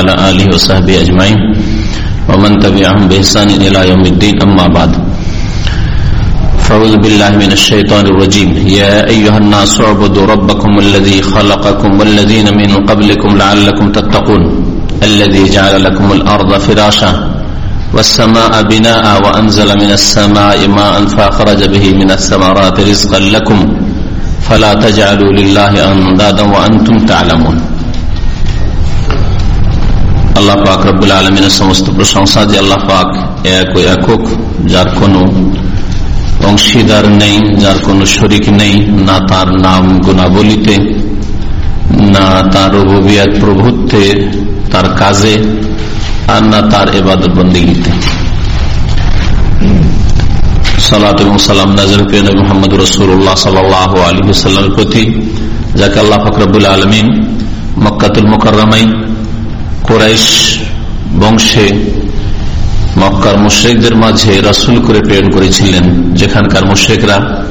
وعلى آله وصحبه أجمعين. ومن تبعهم بإحسان إلى يوم الدين أما بعد. فأعوذ بالله من الشيطان الرجيم. يا أيها الناس اعبدوا ربكم الذي خلقكم والذين من قبلكم لعلكم تتقون. الذي جعل لكم الأرض فراشا والسماء بناء وأنزل من السماء ماء فأخرج به من الثمرات رزقا لكم. فلا تجعلوا لله أندادا وأنتم تعلمون. আল্লাহ পাক আলমিনের সমস্ত প্রশংসা যে আল্লাহ পাক এক একক, যার কোনো অংশীদার নেই, যার কোনো শরিক নেই, না তার নাম গুণাবলিতে, না তার রবিয়াত প্রভুত্বে, তার কাজে, আর না তার এবাদত বন্দীগীতে। সালাত এবং সালাম নাজর মোহাম্মদ রসুল্লাহ সাল আলী সাল্লামের প্রতি, যাকে আল্লাহ ফকরাবুল আলমিন মক্কাতুল মোকাররামাই কোরাইশ বংশে মক্কার মুশ্রেকদের মাঝে রাসুল করে প্রেরণ করেছিলেন। যেখানকার মুশ্রেকরা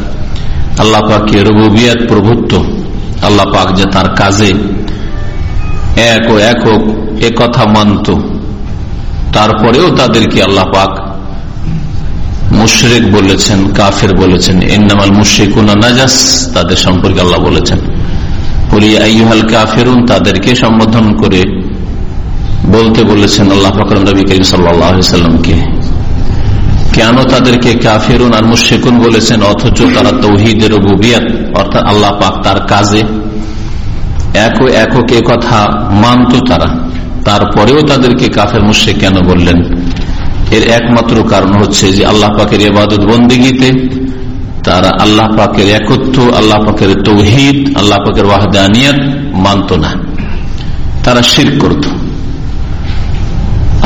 আল্লাহ পাকে রবুবিয়াত প্রভুত্ব, আল্লাহ পাক যে তার কাজে এক ও একক কথা মানত। তারপরেও তাদেরকে আল্লাহ পাক মুশরেক বলেছেন, কাফের বলেছেন। এন্নামাল মুশ্রিকুনা নাজাস, তাদের সম্পর্কে আল্লাহ বলেছেন। বলি আইহাল কাফেরুন, তাদেরকে সম্বোধন করে বলতে বলেছেন আল্লাহ ফকরম নবী করিম সাল্লামকে। কেন তাদেরকে কাফেরুন আর মুশেকুন বলেছেন? অথচ তারা তৌহিদের অর্থাৎ আল্লাহ পাক তার কাজে এক একক কথা মানত তারা। তারপরেও তাদেরকে কাফের মুশে কেন বললেন? এর একমাত্র কারণ হচ্ছে যে আল্লাহ পাকের এবাদত বন্দিগিতে তারা আল্লাহ পাকের একত্র আল্লাহ পাকের তৌহিদ, আল্লাহ পাকের ওয়াহদানিয়াত মানত না। তারা শির করত।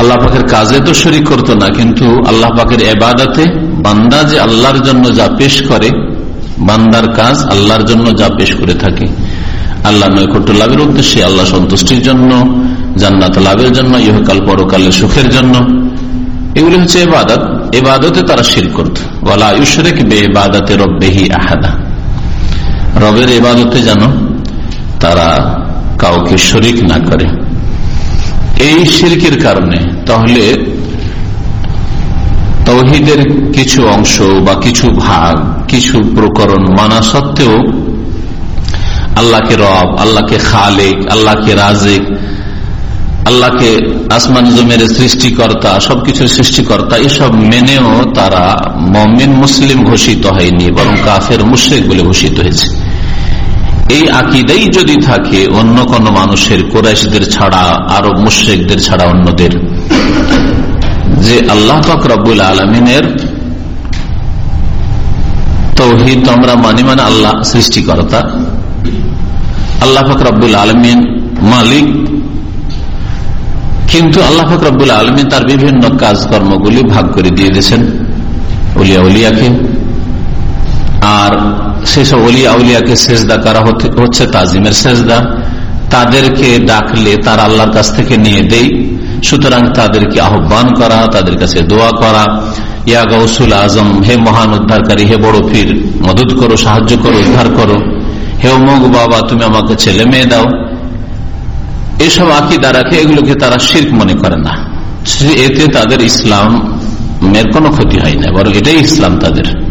আল্লাহ পাকের কাজে তো শরিক করত না, কিন্তু আল্লাহ পাকের এবাদাতে বান্দা যে আল্লাহর জন্য যা পেশ করে, বান্দার কাজ আল্লাহর জন্য যা পেশ করে থাকে। আল্লাহ নৈকট্য লাভের উদ্দেশ্যে আল্লাহ সন্তুষ্টির জন্য জান্নাত লাভের জন্য, ইহকাল পরকালের সুখের জন্য। এগুলি হচ্ছে এবাদত। এবাদতে তারা শির করত। বলা আয়ুষরেক বে এবাদতে রব্বেহি আহাদা। রবের এবাদতে যেন তারা কাউকে শরিক না করে। এই শিরকের কারণে, তাহলে তৌহিদের কিছু অংশ বা কিছু ভাগ, কিছু প্রকরণ মানা সত্ত্বেও আল্লাহকে রব, আল্লাহকে খালেক, আল্লাহকে রাজেক, আল্লাহকে আসমান জমের সৃষ্টিকর্তা সবকিছু সৃষ্টিকর্তা, এসব মেনেও তারা মমিন, মুসলিম ঘোষিত হয়নি, বরং কাফের, মুশ্রিক বলে ঘোষিত হয়েছে। এই আকিদাই যদি থাকে, অন্য কোন মানুষের, কোরাইশদের ছাড়া, আরও মুশ্রিকদের ছাড়া অন্যদের। যে আল্লাহ রব্বুল আলমিনের তৌহিদ আমরা মানি মানে আল্লাহ সৃষ্টিকর্তা। আল্লাহ ফকরাবুল আলমিন মালিক। কিন্তু আল্লাহ ফকরাবুল আলমিন তার বিভিন্ন কাজকর্মগুলি ভাগ করে দিয়ে দিয়েছেন। উলিয়া উলিয়াকে। আর সেসব অলিয়া উলিয়াকে সেজদা করা হচ্ছে তাজিমের সেজদা। তাদেরকে ডাকলে তার আল্লাহর কাছ থেকে নিয়ে দেই। সুতরাং তাদেরকে আহ্বান করা, তাদের কাছে দোয়া করা। ইয়া গৌসুল আজম, হে মহান উদ্ধারকারী, হে বড় ফির মদত করো, সাহায্য করো, উদ্ধার করো। হে অমুক বাবা, তুমি আমাকে ছেলে মেয়ে দাও। এসব আকিদা রাখে, এগুলোকে তারা শির্ক মনে করে না। এতে তাদের ইসলামের কোনো ক্ষতি হয় না, বরং এটাই ইসলাম তাদের।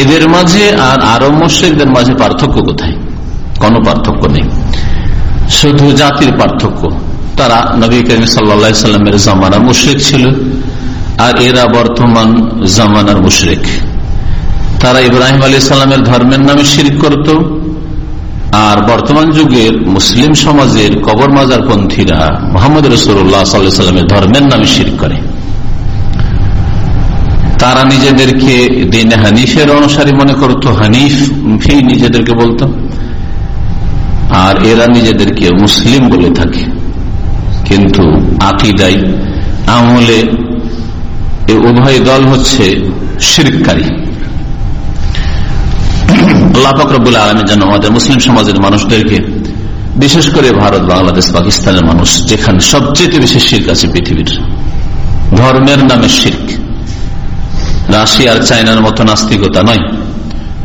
এদের মাঝে আর আরব মুশ্রিকদের মাঝে পার্থক্য কোথায়? কোনো পার্থক্য নেই। শুধু জাতির পার্থক্য। তারা নবী করিম সাল্লামের জামানা মুশ্রিক ছিল আর এরা বর্তমান জামানার মুশ্রিক। তারা ইব্রাহিম আলী সাল্লামের ধর্মের নামে শির করত আর বর্তমান যুগের মুসলিম সমাজের কবর মাজার পন্থীরা মোহাম্মদ রসুল্লাহ সাল্লামের ধর্মের নামে শির করে। তারা নিজেদেরকে দিন হানিফের অনুসারী মনে করত, হানিফ নিজেদেরকে বলতো। আর এরা নিজেদেরকে মুসলিম বলে থাকে। কিন্তু আকিদাই আমলে উভয় দল হচ্ছে শিরকারী। আল্লাহ ফকরবুল আলমী যেন আমাদের মুসলিম সমাজের মানুষদেরকে, বিশেষ করে ভারত, বাংলাদেশ, পাকিস্তানের মানুষ, যেখানে সবচেয়ে বেশি শির্ক আছে পৃথিবীর, ধর্মের নামে শির্ক। রাশিয়ার চায়নার মতো নাস্তিকতা নয়।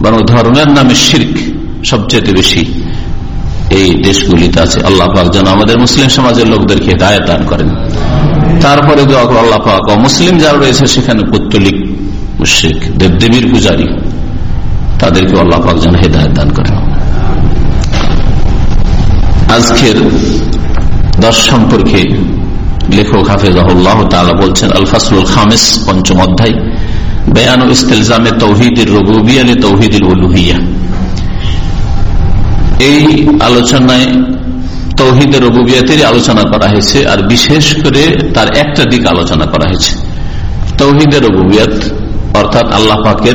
বরং ধর্মের নামে শির্ক সবচেয়ে বেশি এই দেশগুলিতে আছে। আল্লাহ পাক যেন আমাদের মুসলিম সমাজের লোকদেরকে দায় দান করেন। তারপরে আল্লাহ পাক। মুসলিম যারা রয়েছে, সেখানে পুত্তলিক মুশ্রিক, দেবদেবীর পূজারী তাদেরকে আল্লাহ পাক যেন হেদায়ত দান করেন। আজকের দশ সম্পর্কে লেখক তালা বলছেন আল ফাসলুল খামেস, পঞ্চম অধ্যায়। বেয়ান ইস্তেলজামে তৌহিদের রবুবিয়ালে তৌহিদুল উলুহিয়া এই আলোচনায় তৌহিদের রবুবিয়াতের আলোচনা করা হয়েছে আর বিশেষ করে তার একটা দিক আলোচনা করা হয়েছে। তৌহিদের রবুবিয়াত অর্থাৎ আল্লাহ পাকের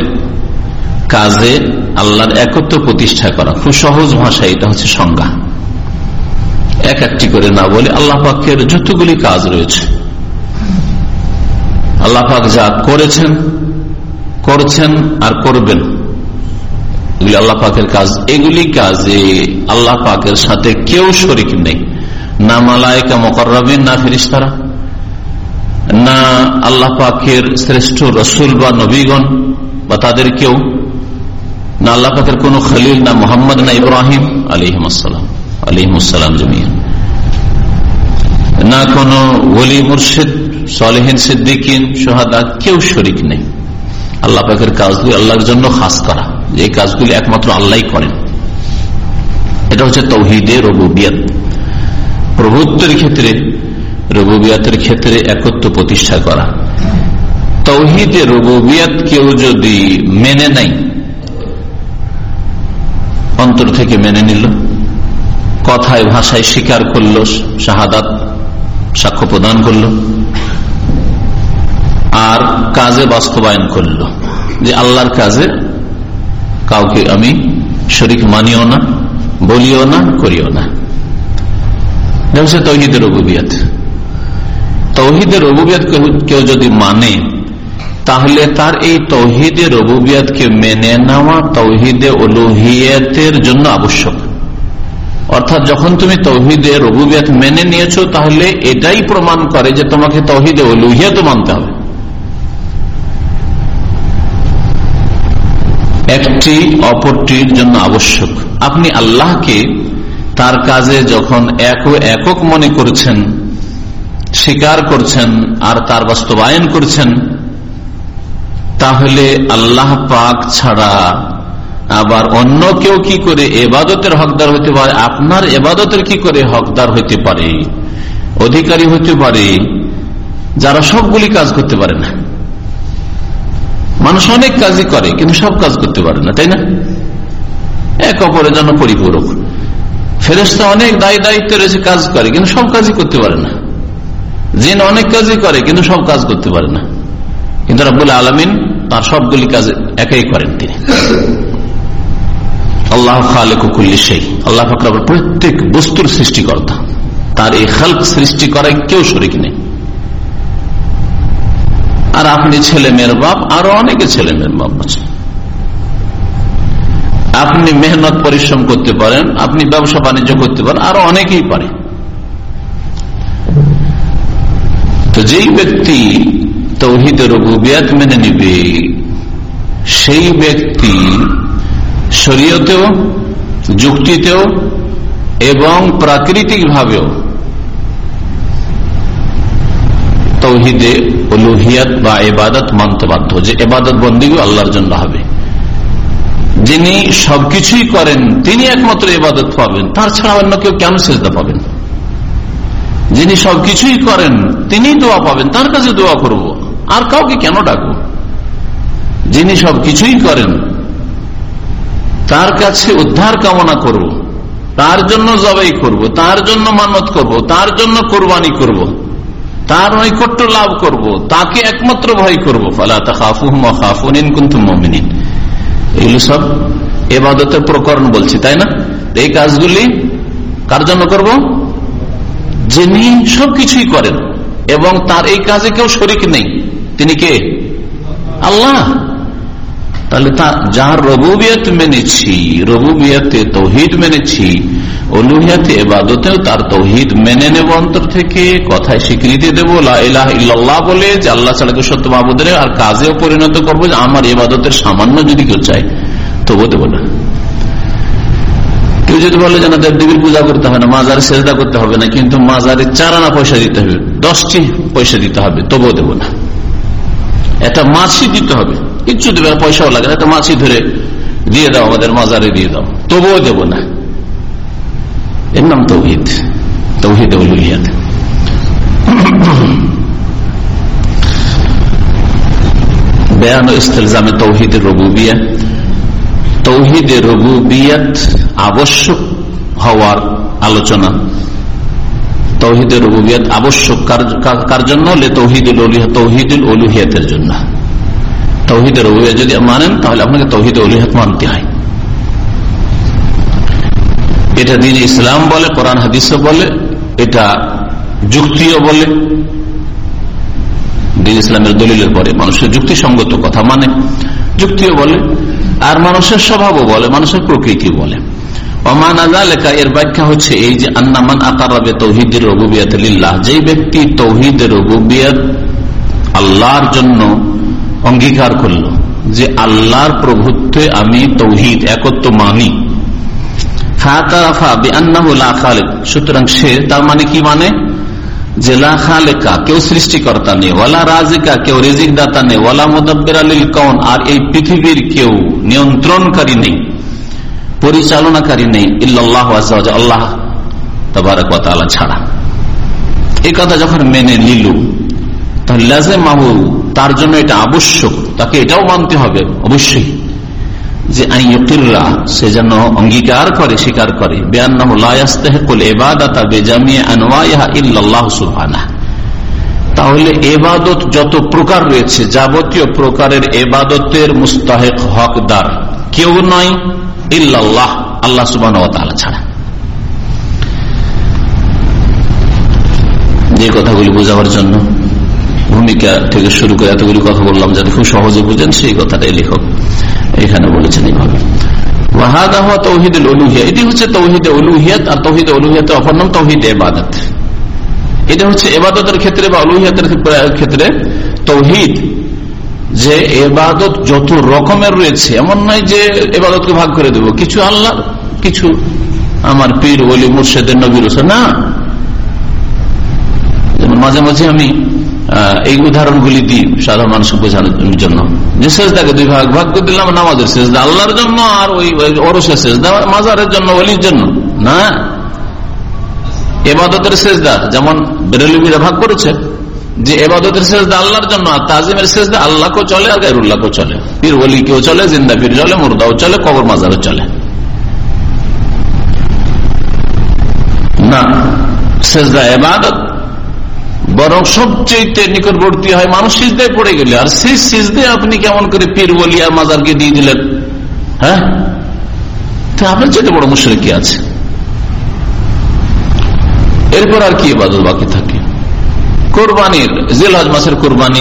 কাজে আল্লাহর একত্র প্রতিষ্ঠা করা। খুব সহজ ভাষায় এটা হচ্ছে সংজ্ঞা। এক একটি করে না বলে আল্লাহ পাকের যতগুলি কাজ রয়েছে। আল্লাহ পাক যা করেছেন করছেন আর করবেন। এগুলি আল্লাহ পাকের কাজ। এগুলি কাজে আল্লাহ পাকের সাথে কেউ শরিক নেই। না মালায়কা মকরবিন না ফিরিস্তারা না আল্লাহ পাকের শ্রেষ্ঠ রসুল বা নবীগণ বা তাদের কেউ। না আল্লাহ পাকের কোন খলিল, না মোহাম্মদ, না ইব্রাহিম আলিহাসালাম আলিহাসালাম জমিয়া। না কোন ওলি মুর্শিদ, সলেহিন সিদ্দিকিন সোহাদা কেউ শরিক নেই। আল্লাহ পাকের কাজগুলি আল্লাহর জন্য খাস করা। যে কাজগুলি একমাত্র আল্লাহ করেন। এটা হচ্ছে তৌহিদে রবুবিয়াত। প্রভুত্বের ক্ষেত্রে, রবুবিয়াতের ক্ষেত্রে একত্র প্রতিষ্ঠা করা। তৌহিদে রবুবিয়াত কেউ যদি মেনে নাই অন্তর থেকে মেনে নিল, কথায়, ভাষায় স্বীকার করল, শাহাদাত, সাক্ষ্য প্রদান করল আর কাজে বাস্তবায়ন করল। যে আল্লাহর কাজে কাউকে আমি শরিক মানিও না, বলিও না, করিও না। হচ্ছে তৌহিদের রবুবিয়াত। তৌহিদের রবুবিয়াত কেউ যদি মানে তাহলে তার এই তৌহিদের রবুবিয়াতকে মেনে নেওয়া তৌহিদে অলুহিয়াতের জন্য আবশ্যক। অর্থাৎ যখন তুমি তৌহিদে রবুবিয়াত মেনে নিয়েছো, তাহলে এটাই প্রমাণ করে যে তোমাকে তৌহিদে অলুহিয়াত মানতে হবে। একটি অপরটির জন্য আবশ্যক। আপনি আল্লাহকে তার কাজে যখন এক একক মনে করছেন, স্বীকার করছেন আর তার বাস্তবায়ন করছেন, তাহলে আল্লাহ পাক ছাড়া আবার অন্য কেউ কি করে এবাদতের হকদার হইতে পারে? আপনার এবাদতের কি করে হকদার হইতে পারে? অধিকারী হইতে পারে, যারা সবগুলি কাজ করতে পারে না। মানুষ অনেক কাজই করে, কিন্তু সব কাজ করতে পারে না, তাই না? এক অপরের জন্য পরিপূরক। ফেরেস্তা অনেক দায়ী দায়িত্ব রয়েছে কাজ করে, কিন্তু সব কাজই করতে পারে না। জিন অনেক কাজই করে, কিন্তু সব কাজ করতে পারে না। কিন্তু রাবুল আলমিন তার সবগুলি কাজ একাই করেন তিনি। আল্লাহ খালেকুল্লি সেই আল্লাহ ফাকর প্রত্যেক বস্তুর সৃষ্টিকর্তা। তার এই খালক সৃষ্টি করায় কেউ শরিক নেই। আর আপনি ছেলে মেয়ের বাপ, আরও অনেকে ছেলে মেয়ের বাপ আছে। আপনি মেহনত পরিশ্রম করতে পারেন, আপনি ব্যবসা বাণিজ্য করতে পারেন, আরও অনেকেই পারে। তো যেই ব্যক্তি তৌহিদের রবুবিয়াত মেনে নিবে, সেই ব্যক্তি শরীয়তেও, যুক্তিতেও এবং প্রাকৃতিক তৌহিদে অলুহিয়াত বা এবাদত মানতে বাধ্য যে এবাদত বন্দীও আল্লাহর জন্য হবে যিনি সবকিছুই করেন, তিনি একমাত্র এবাদত পাবেন তার ছাড়া অন্য কেউ কেন সেজদা পাবেন যিনি সবকিছুই করেন, তিনি দোয়া পাবেন, তার কাছে দোয়া করব আর কাউকে কেন ডাকবো যিনি সবকিছুই করেন, তার কাছে উদ্ধার কামনা করব। তার জন্য জবাই করব। তার জন্য মানত করব। তার জন্য কোরবানি করব। তার নৈকট্য লাভ করব। তাকে একমাত্র ভয় করব। এগুলো সব এবাদতের প্রকরণ বলছি, তাই না? এই কাজগুলি কার জন্য করব? যিনি সবকিছুই করেন এবং তার এই কাজে কেউ শরিক নেই। তিনি কে? আল্লাহ। তাহলে তা যার রবুবিয়ত মেনেছি, রবুবিয়াতে তৌহিদ মেনেছি অলুহিয়াতে এবাদতেও তার তৌহিদ মেনে নেব অন্তর থেকে, কথায় স্বীকৃতি দেবো ইল্লাহ বলে যে আল্লাহ সালাকে সত্য মাহবুদের আর কাজেও পরিণত করব যে আমার এবাদতের সামান্য যদি কেউ চায়, তবু দেব না। কেউ যদি বলে যে না দেবদেবীর পূজা করতে হবে না, মাজারে সেজদা করতে হবে না, কিন্তু মাজারে চার আনা পয়সা দিতে হবে, দশটি পয়সা দিতে হবে তবুও দেবো না। একটা মাছি দিতে হবে। কিচ্ছু দেবে না, পয়সাও লাগে না মাছি ধরে দিয়ে দাও, আমাদের মাজারে দিয়ে দাও। তবুও দেব না। এর নাম তৌহিদ। তৌহিদ বেয়ান ইস্তেলজামে রবুবিয়া রবুবিয়াত। আবশ্যক হওয়ার আলোচনা। তৌহিদের রবুবিয়াত আবশ্যক কার জন্য? তৌহিদুল তৌহিদুল অলুহিয়াতের জন্য। তৌহিদের রবুবিয়াত যদি মানেন, তাহলে আপনাকে তৌহিদ অলুহিয়াত মানতে হয়। এটা দিন ইসলাম বলে, কোরআন হাদিসও বলে, এটা যুক্তিও বলে। দিন ইসলামের দলিলের পরে মানুষের যুক্তিসঙ্গত কথা মানে যুক্তিও বলে, আর মানুষের স্বভাবও বলে, মানুষের প্রকৃতি বলে। লেখা এর ব্যাখ্যা হচ্ছে এই যে, আন্নামান আকারাবে তৌহিদের রবুবিয়াত লিল্লাহ, যেই ব্যক্তি তৌহিদের রবুবিয়াত আল্লাহর জন্য অঙ্গীকার করল যে আল্লাহর প্রভুত্বে আমি তৌহিদ একত্র মানি। সুতরাং সে তার মানে কি মানে? যে কেউ সৃষ্টিকর্তা নেই, ওয়ালা রাজিকা, কেউ রেজিক দাতা নেই আলীল কন আর এই পৃথিবীর কেউ নিয়ন্ত্রণকারী নেই, পরিচালনাকারী নেই ইল্লাহ আল্লাহ তবরকালা ছাড়া। এই কথা যখন মেনে নিল তাহলে মাহু তার জন্য এটা আবশ্যক, তাকে এটাও মানতে হবে, অবশ্যই। যে আইয়কিররা সে যেন অঙ্গীকার করে, স্বীকার করে। তাহলে এবাদত যত প্রকার রয়েছে, যাবতীয় প্রকারের এবাদতের মুস্তাহেক হকদার কেউ নয় ইল্লাল্লাহ, আল্লাহ সুবাহ ছাড়া। যে কথাগুলি বোঝাবার জন্য ভূমিকা থেকে শুরু করে এতগুলি কথা বললাম যাতে খুব সহজে বুঝেন সেই কথাটাই লেখক এখানে বলেছেন এইভাবে। এবাদত যে এবাদত যত রকমের রয়েছে, এমন যে এবাদতকে ভাগ করে দেব। কিছু আল্লাহ কিছু আমার পীর বলি মুর্শেদের, নবীর না। মাঝে মাঝে আমি এই উদাহরণগুলি দিই সাধারণ মানুষ বোঝানোর জন্য। যে শেষদাকে দুই ভাগ ভাগ করে দিলাম, নামাজের শেষদা আল্লাহর জন্য আর ওই অরসের শেষদা মাজারের জন্য অলির জন্য। না? এবাদতের শেষদা যেমন বেরেলুমিরা ভাগ করেছে, যে এবাদতের শেষদা আল্লাহর জন্য আর তাজিমের শেষদা আল্লাহকেও চলে আর গাইরুল্লাহকেও চলে। পীর কেউ চলে, জিন্দা পীর চলে, মুর্দাও চলে, কবর মাজারও চলে। না শেষদা এবাদত বরং সবচেয়ে নিকটবর্তী হয় মানুষ সিজদায় পড়ে গেলে। আর সেই সিজদায় আপনি কেমন করে পীর বলিয়া মাজারকে দিয়ে দিলেন? হ্যাঁ? আপনার চেয়ে বড় মুশরে কি আছে? এরপর আর কি ইবাদত বাকি থাকে? কোরবানির, জেলহজ মাসের কোরবানি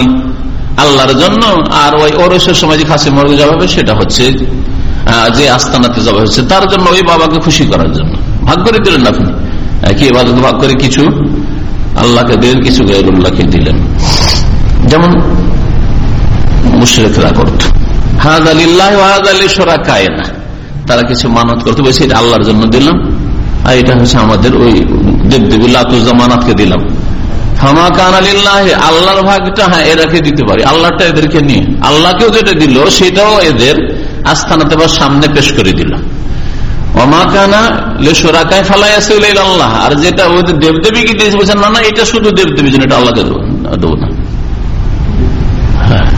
আল্লাহর জন্য। আর ওই ওরসের সময় যে খাসি মর্গে যাবে সেটা হচ্ছে যে আস্তানাতে যাওয়া হচ্ছে তার জন্য ওই বাবাকে খুশি করার জন্য। ভাগ করে দিলেন আপনি? কি ইবাদত ভাগ করে কিছু? আল্লাহকে দিলেন কিছু গায়রুল্লাহকে দিলেন। যেমন মুশ্রেকরা করত। তারা কিছু মানত করতে বলছে এটা আল্লাহর জন্য দিলাম। আর এটা হচ্ছে আমাদের ওই দেবদেবী লাতুজামানাতকে দিলাম। হামা কান আলিল্লাহ আল্লাহর ভাগটা হ্যাঁ এরাকে দিতে পারি। আল্লাহটা এদেরকে নিয়ে। আল্লাহকেও যেটা দিল, সেটাও এদের আস্থানাতে বা সামনে পেশ করে দিল আর যেটা ওদের দেবদেবীকে দিয়েছে বলছেন না না, এটা শুধু দেবদেবী জন্য, এটা আল্লাহকে দেবো না হ্যাঁ।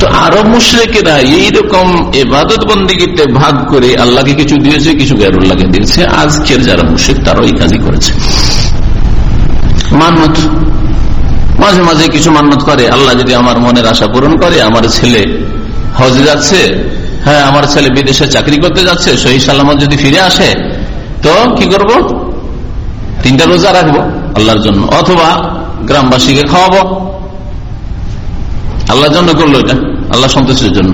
তো আরও মুশ্রেকেরা এইরকম এবাদত বন্দীতে ভাগ করে আল্লাহকে কিছু দিয়েছে, কিছু গ্যারুল্লাহকে দিয়েছে। আজকের যারা মুশ্রিক, তারাও এই কাজই করেছে। মান্নত। মাঝে মাঝে কিছু মান্নত করে। আল্লাহ যদি আমার মনের আশা পূরণ করে, আমার ছেলে হজে যাচ্ছে হ্যাঁ আমার ছেলে বিদেশে চাকরি করতে যাচ্ছে, সহি সালামত যদি ফিরে আসে, তো কি করব? তিনটা রোজা রাখব আল্লাহর জন্য, অথবা গ্রামবাসীকে খাওয়াবো। আল্লাহর জন্য করল এটা, আল্লাহ সন্তোষের জন্য।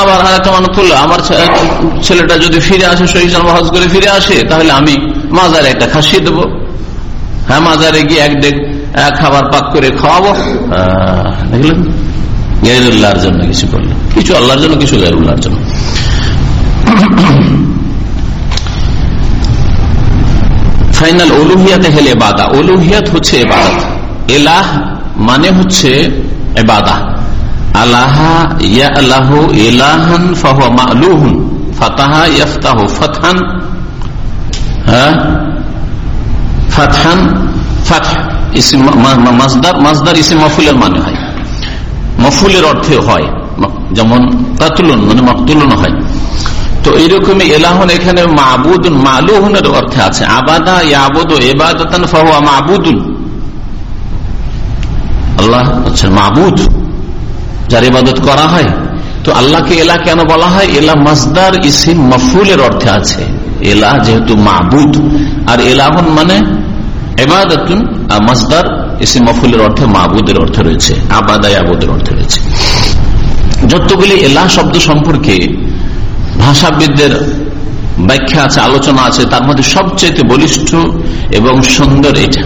আবার আর একটা মানুষ করল, আমার ছেলেটা যদি ফিরে আসে, সহি সালাম হজ করে ফিরে আসে, তাহলে আমি মাজারে একটা খাসিয়ে দেবো। হ্যাঁ মাজারে গিয়ে এক ডেক খাবার পাক করে খাওয়াবো। দেখলেন? গাইরুল্লাহর জন্য কিছু করল কিছু আল্লাহর জন্য, কিছু গাইরুল্লাহর জন্য। ফাইনাল অলুহিয়াত হেলে বাদা। অলুহিয়াত হচ্ছে এবাদত এলাহ মানে হচ্ছে এবাদা হ্যাঁ? মফুলের মানে হয়। মফুলের অর্থে হয়। যেমন কাতুলন মানে মকতুলন হয়। তো এইরকম এলাহন এখানে মাবুদ মালুহনের অর্থে আছে। আবাদা ইয়াবুদ এবাদতান ফাহুয়া মাবুদুন। আল্লাহ হচ্ছে মাবুদ, যার ইবাদত করা হয়। তো আল্লাহকে এলা কেন বলা হয়? এলা মাসদার ইসিম মফুলের অর্থে আছে। এলা যেহেতু মাবুদ, আর এলাহন মানে এবাদতুন মাসদার ইসিম মফুলের অর্থে মাবুদের অর্থে রয়েছে। আবাদা আবুদের অর্থে রয়েছে। যতগুলি এলা শব্দ সম্পর্কে ভাষাবিদদের ব্যাখ্যা আছে, আলোচনা আছে, তার মধ্যে সবচেয়ে বলিষ্ঠ এবং সুন্দর এটা।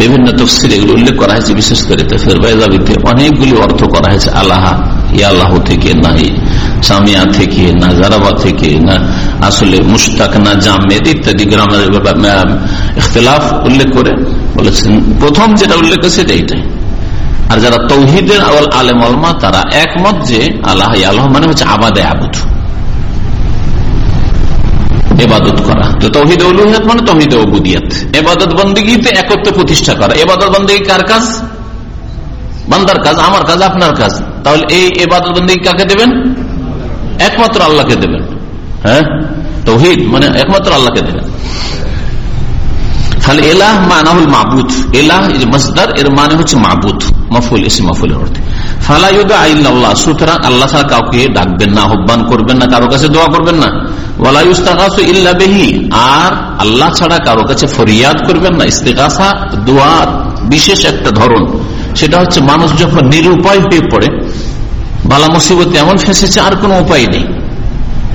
বিভিন্ন তফসির এগুলো উল্লেখ করা হয়েছে, বিশেষ করে তফিরবাইজাবিতে অনেকগুলি অর্থ করা হয়েছে, আল্লাহ, ইয়া আল্লাহ থেকে না সামিয়া থেকে না, জারাবা থেকে না, আসলে মুস্তাক না, জামেদ ইত্যাদি গ্রামের ইখতলাফ উল্লেখ করে বলেছেন। প্রথম যেটা উল্লেখ সেটা এইটাই আর যারা তৌহিদের আলেম অলমা তারা একমত যে আল্লাহ আল্লাহ মানে হচ্ছে আবাদে আবুদ। এবাদত করা। তো উলুহিয়াত মানে অবুদিয়াত এবাদত বন্দীতে একত্র প্রতিষ্ঠা করা। এবাদত বন্দী কার কাজ? বান্দার কাজ, আমার কাজ, আপনার কাজ। তাহলে এই এবাদত বন্দী কাকে দেবেন? একমাত্র আল্লাহকে দেবেন। হ্যাঁ? তৌহিদ মানে একমাত্র আল্লাহকে দেবেন। তাহলে এলাহ মানাহুল মাবুদ। এলাহ মসদার, এর মানে হচ্ছে মাবুদ। মফুল, এসে মফুলের অর্থে। বিশেষ একটা ধরন। সেটা হচ্ছে মানুষ যখন নিরুপায় হয়ে পড়ে, বালা মুসিবতে এমন ফেসেছে, আর কোনো উপায় নেই।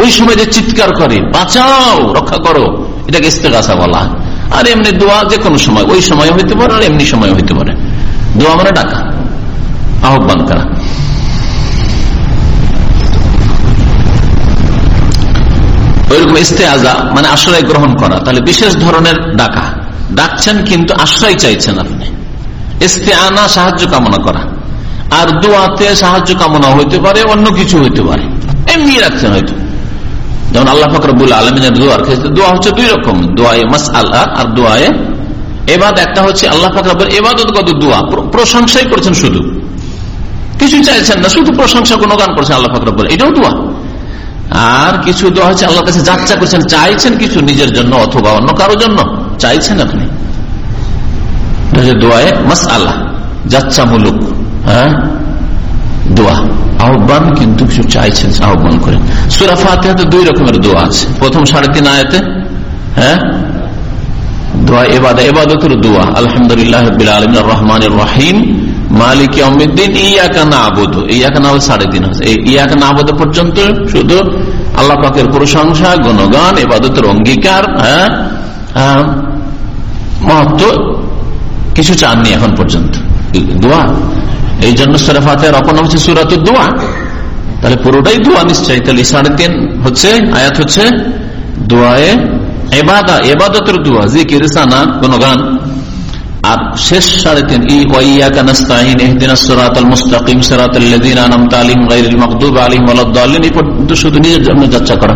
ওই সময় যে চিৎকার করে, বাঁচাও, রক্ষা করো, এটাকে ইস্তেকাসা বলা হয়। আর এমনি দোয়া যে কোনো সময়, ওই সময় হইতে পারে আর এমনি সময় হইতে পারে। দোয়া মানে ডাকা, আহ্বান করা। ওইরকম ইস্তেআজা মানে আশ্রয় গ্রহণ করা, তাহলে বিশেষ ধরনের ডাকা। ডাকছেন কিন্তু আশ্রয় চাইছেন আপনি। ইস্তে আনা সাহায্য কামনা করা। আর দোয়াতে সাহায্য কামনা হইতে পারে, অন্য কিছু হইতে পারে। এমনি রাখছেন হয়তো। যেমন আল্লাহ ফকরবুল আলমিনের দোয়ার ক্ষেত্রে দোয়া হচ্ছে দুই রকম, দোয়ায় মাস আল্লাহ আর দোয়ায় এবাদ একটা হচ্ছে আল্লাহ ফকরবুল এবাদত দোয়া প্রশংসাই করছেন শুধু। কিছু চাইছেন না, শুধু প্রশংসা গান করছেন আল্লাহ ফকরবুল এটাও দোয়া। আর কিছু দোয়া হচ্ছে আল্লাহ কাছে যাচ্ছা করছেন, চাইছেন কিছু নিজের জন্য অথবা অন্য কারও জন্য। চাইছেন আপনি। দোয়ায় মাস আল্লাহ যাচ্ছা মুলুক হ্যাঁ দোয়া। আহ্বান কিন্তু কিছু চাইছেন, আহ্বান করে সুরা ফাতে দুই রকমের দোয়া আছে। প্রথম সাড়ে তিন আয়তে হ্যাঁ? দোয়া এবাদ এবাদতের দোয়া। আলহামদুলিল্লাহ আলম রহমান রহিম, মালিক অমিদ্দিন ইয়াকা না আবদ ইয়াকা না সাড়ে তিন ইয়াকা না পর্যন্ত শুধু আল্লাহ পাকের প্রশংসা, গণগান এবাদতের অঙ্গীকার হ্যাঁ? মহত্ব কিছু চাননি এখন পর্যন্ত। দোয়া। এই জন্য সুরাফাতের অপর নাম হচ্ছে সুরাত দোয়া। তাহলে পুরোটাই দোয়া নিশ্চয় তাহলে সাড়ে তিন হচ্ছে, আয়াত হচ্ছে দোয়ায় এবাদা এবাদতের দোয়া জি কিরসানা কোন গান আর শেষ সাড়ে তিন মুস্তাকিম শুধু নিজের জন্য যাত্রা করা।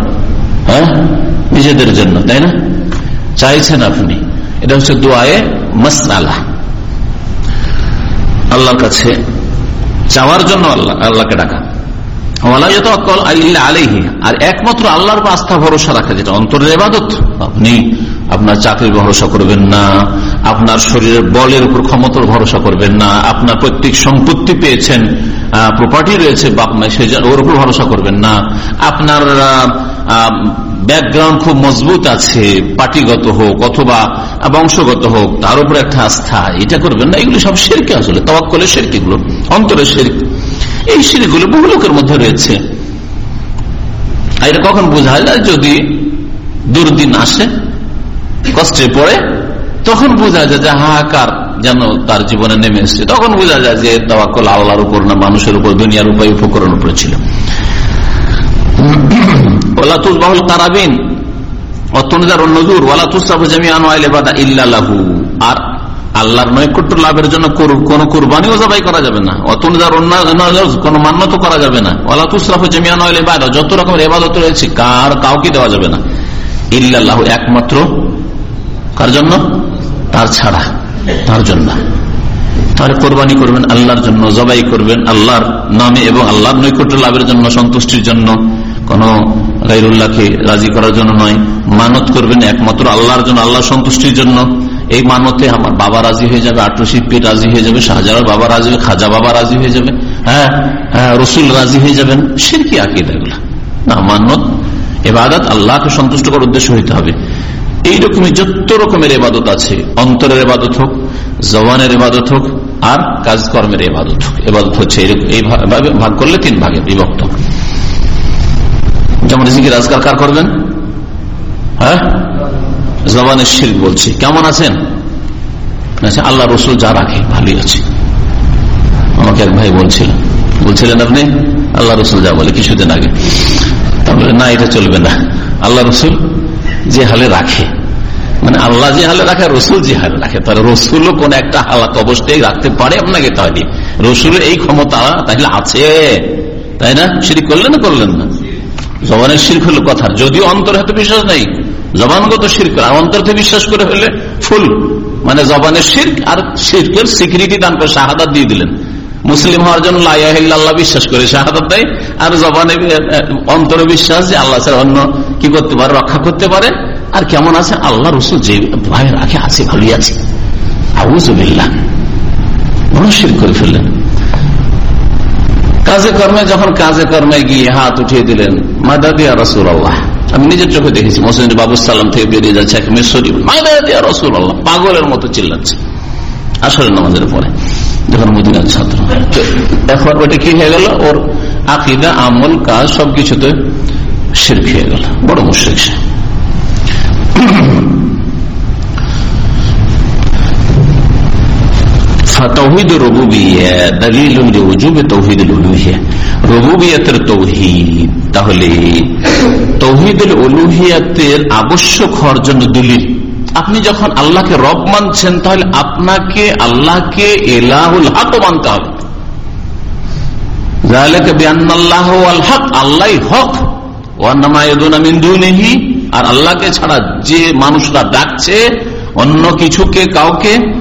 হ্যাঁ? নিজেদের জন্য, তাই না? চাইছেন আপনি। এটা হচ্ছে দোয়ায়ে মাসআলা। আল্লাহর কাছে চাওয়ার জন্য আল্লাহ আল্লাহকে ডাকা। আর একমাত্র আল্লাহর আস্থা, ভরসা রাখা যেটা, অন্তরের এবাদত আপনি আপনার চাকরির ভরসা করবেন না, আপনার শরীরের বলের উপর ক্ষমতার ভরসা করবেন না, আপনার প্রত্যেক সম্পত্তি পেয়েছেন প্রপার্টি রয়েছে সে ওর উপর ভরসা করবেন না। আপনার ব্যাকগ্রাউন্ড খুব মজবুত আছে পার্টিগত হোক অথবা বংশগত হোক, তার উপর একটা আস্থা, এটা করবেন না। এগুলো সব শেরকে আসলে তবাক্কলের শেরকিগুলো অন্তরের শেরক। এই সিঁড়িগুলো বহু লোকের মধ্যে রয়েছে। এটা কখন বোঝা যায় যদি দুর্দিন আসে, কষ্টে পড়ে, তখন বোঝা যায় যে হাহাকার যেন তার জীবনে নেমে এসছে। তখন বোঝা যায় যে, তাওয়াক্কল আল্লাহর উপর না, মানুষের উপর, দুনিয়ার উপায় উপকরণ উপরে ছিল কারাবিন আর আল্লাহর নৈকট্য লাভের জন্য কোন কোরবানিও জবাই করা যাবে না। অতনজার কোন মান্যত করা যাবে না। ওয়ালা তুসরাফ জামিয়ান যত রকমের এবাদত রয়েছে, কার কাউকে দেওয়া যাবে না। ইল্লাহ একমাত্র কার জন্য? তার ছাড়া। তার জন্য। তাহলে কোরবানি করবেন, আল্লাহর জন্য জবাই করবেন, আল্লাহর নামে এবং আল্লাহর নৈকট্য লাভের জন্য, সন্তুষ্টির জন্য। কোন গাইরুল্লাহকে রাজি করার জন্য নয়। মানত করবেন একমাত্র আল্লাহর জন্য আল্লাহ সন্তুষ্টির জন্য। এই মানতে আমার বাবা রাজি হয়ে যাবে আটরশি পীর রাজি হয়ে যাবে, শাহজালাল বাবা রাজি হবে, খাজা বাবা রাজি হয়ে যাবে হ্যাঁ হ্যাঁ রসুল রাজি হয়ে যাবেন। সিরকি আকিদ এগুলা। না মানত এবাদত আল্লাহকে সন্তুষ্ট করার উদ্দেশ্য হইতে হবে। এইরকমই যত রকমের এবাদত আছে, অন্তরের এবাদত হোক, জবানের এবাদত হোক, আর কাজকর্মের এবাদত হোক। এবাদত হচ্ছে এইভাবে ভাগ করলে তিন ভাগে বিভক্ত। যেমন জিকির আজকার কার করবেন? হ্যাঁ? জবানের শির বলছি। কেমন আছেন? আচ্ছা আল্লাহ রসুল যা রাখে, ভালোই আছে। আমাকে এক ভাই বলছিলেন বলছিলেন, আপনি আল্লাহ রসুল যা বলে, কিছুদিন আগে। তাহলে না, এটা চলবে না। আল্লাহ রসুল যে হালে রাখে মানে আল্লাহ যে হালে রাখে রসুল যে হালে রাখে, তাহলে রসুলও কোন একটা হালাত অবস্থায় রাখতে পারে আপনাকে তাহলে? রসুলের এই ক্ষমতা তাহলে আছে। তাই না? সিঁড়ি করলেন না করলেন না? জবানের শির হলো কথা। যদিও অন্তর হাতে বিশ্বাস নেই, জবানগত শির আর অন্তর্থে বিশ্বাস করে ফেললে ফুল। মানে জবানের শির্ক আর শির্কের স্বীকৃতি দান করে শাহাদাত দিয়ে দিলেন। মুসলিম হওয়ার জন্য লাইল্লাহ বিশ্বাস করে, শাহাদাত দেয়। আর জবানে অন্তর বিশ্বাস যে আল্লাহ অন্য কি করতে পারে, রক্ষা করতে পারে। আর কেমন আছে? আল্লাহ রসুল যে ভাই রাখে, আছে, ভালোই আছে। আবুজুবিল্লাহ শির করে ফেললেন। কাজে কর্মে, যখন কাজে কর্মে গিয়ে হাত উঠিয়ে দিলেন মাদাদিয়া রসুল আল্লাহ আমি নিজের চোখে দেখেছি মোসেন বাবু সাল্লাম থেকে বেরিয়ে যাচ্ছে এক মেসরি মাদাদিয়া রসুল আল্লাহ পাগলের মতো চিল্লাচ্ছে। আসলে নামাজের পরে, যখন মদিনার ছাত্র এখন ওইটা কি হয়ে গেল? ওর আকিদা, আমল, কাজ সবকিছুতে শির্ক হয়ে গেল। বড় মুশ্রিক সে তৌহিদ রবুবিয়া দলিল উজুবে তৌহিদ রবুবিয়াতের তৌহিদ তাহলে তৌহিদুল অলুহিয়াতের আবশ্যক হওয়ার জন্য দলিল। আপনি যখন আল্লাহকে রব মানছেন, তাহলে আপনাকে আল্লাহকে এলাহুল মানতে হবে। আল্লাহ আর আল্লাহকে ছাড়া যে মানুষরা ডাকছে, অন্য কিছুকে, কাউকে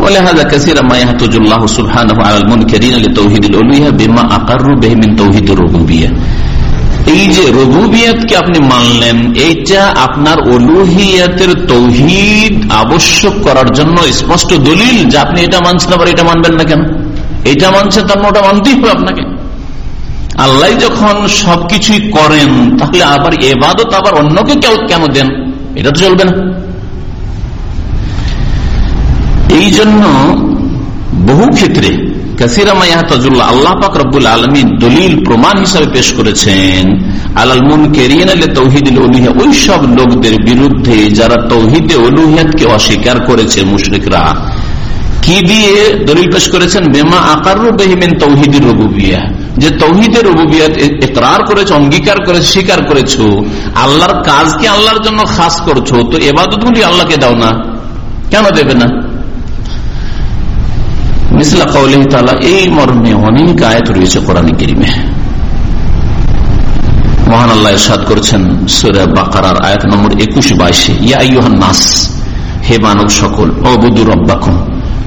ولهذا كثيرا ما يحتج الله سبحانه على المنكرين لتوحيد الالوهيه بما اقروا به من توحيد الربوبيه এই যে রবুবিয়াতকে আপনি মানলেন এইটা আপনার অলুহিয়াতের তৌহিদ আবশ্যক করার জন্য স্পষ্ট দলিল যে আপনি এটা মানছেন আবার এটা মানবেন না কেন এটা মানছেন তার মানে ওটা মানতেই হবে আপনাকে আল্লাহ যখন সবকিছুই করেন তাহলে আবার এবাদত আবার অন্যকে কেউ কেন দেন এটা তো চলবে না এই জন্য বহু ক্ষেত্রে আল্লাহ দলিল প্রমাণ হিসাবে পেশ করেছেন তৌহিদে অস্বীকার করেছে মুশরিকরা। কি দিয়ে দলিল পেশ করেছেন? বেমা আকার বেহিমেন তৌহিদি রবুবিয়া। যে তৌহিদের রবুবিয়াত একরার করেছ, অঙ্গীকার করেছে, স্বীকার করেছ, আল্লাহর কাজকে আল্লাহর জন্য খাস করছ, তো এবাদত গুলি আল্লাহকে দাও না। কেন দেবে না? এই মর্মে অনেক আয়াত রয়েছে কোরআন মহান আল্লাহ সুরা বাকার আয়াত নম্বর একুশ বাইশে নাস, হে মানব সকল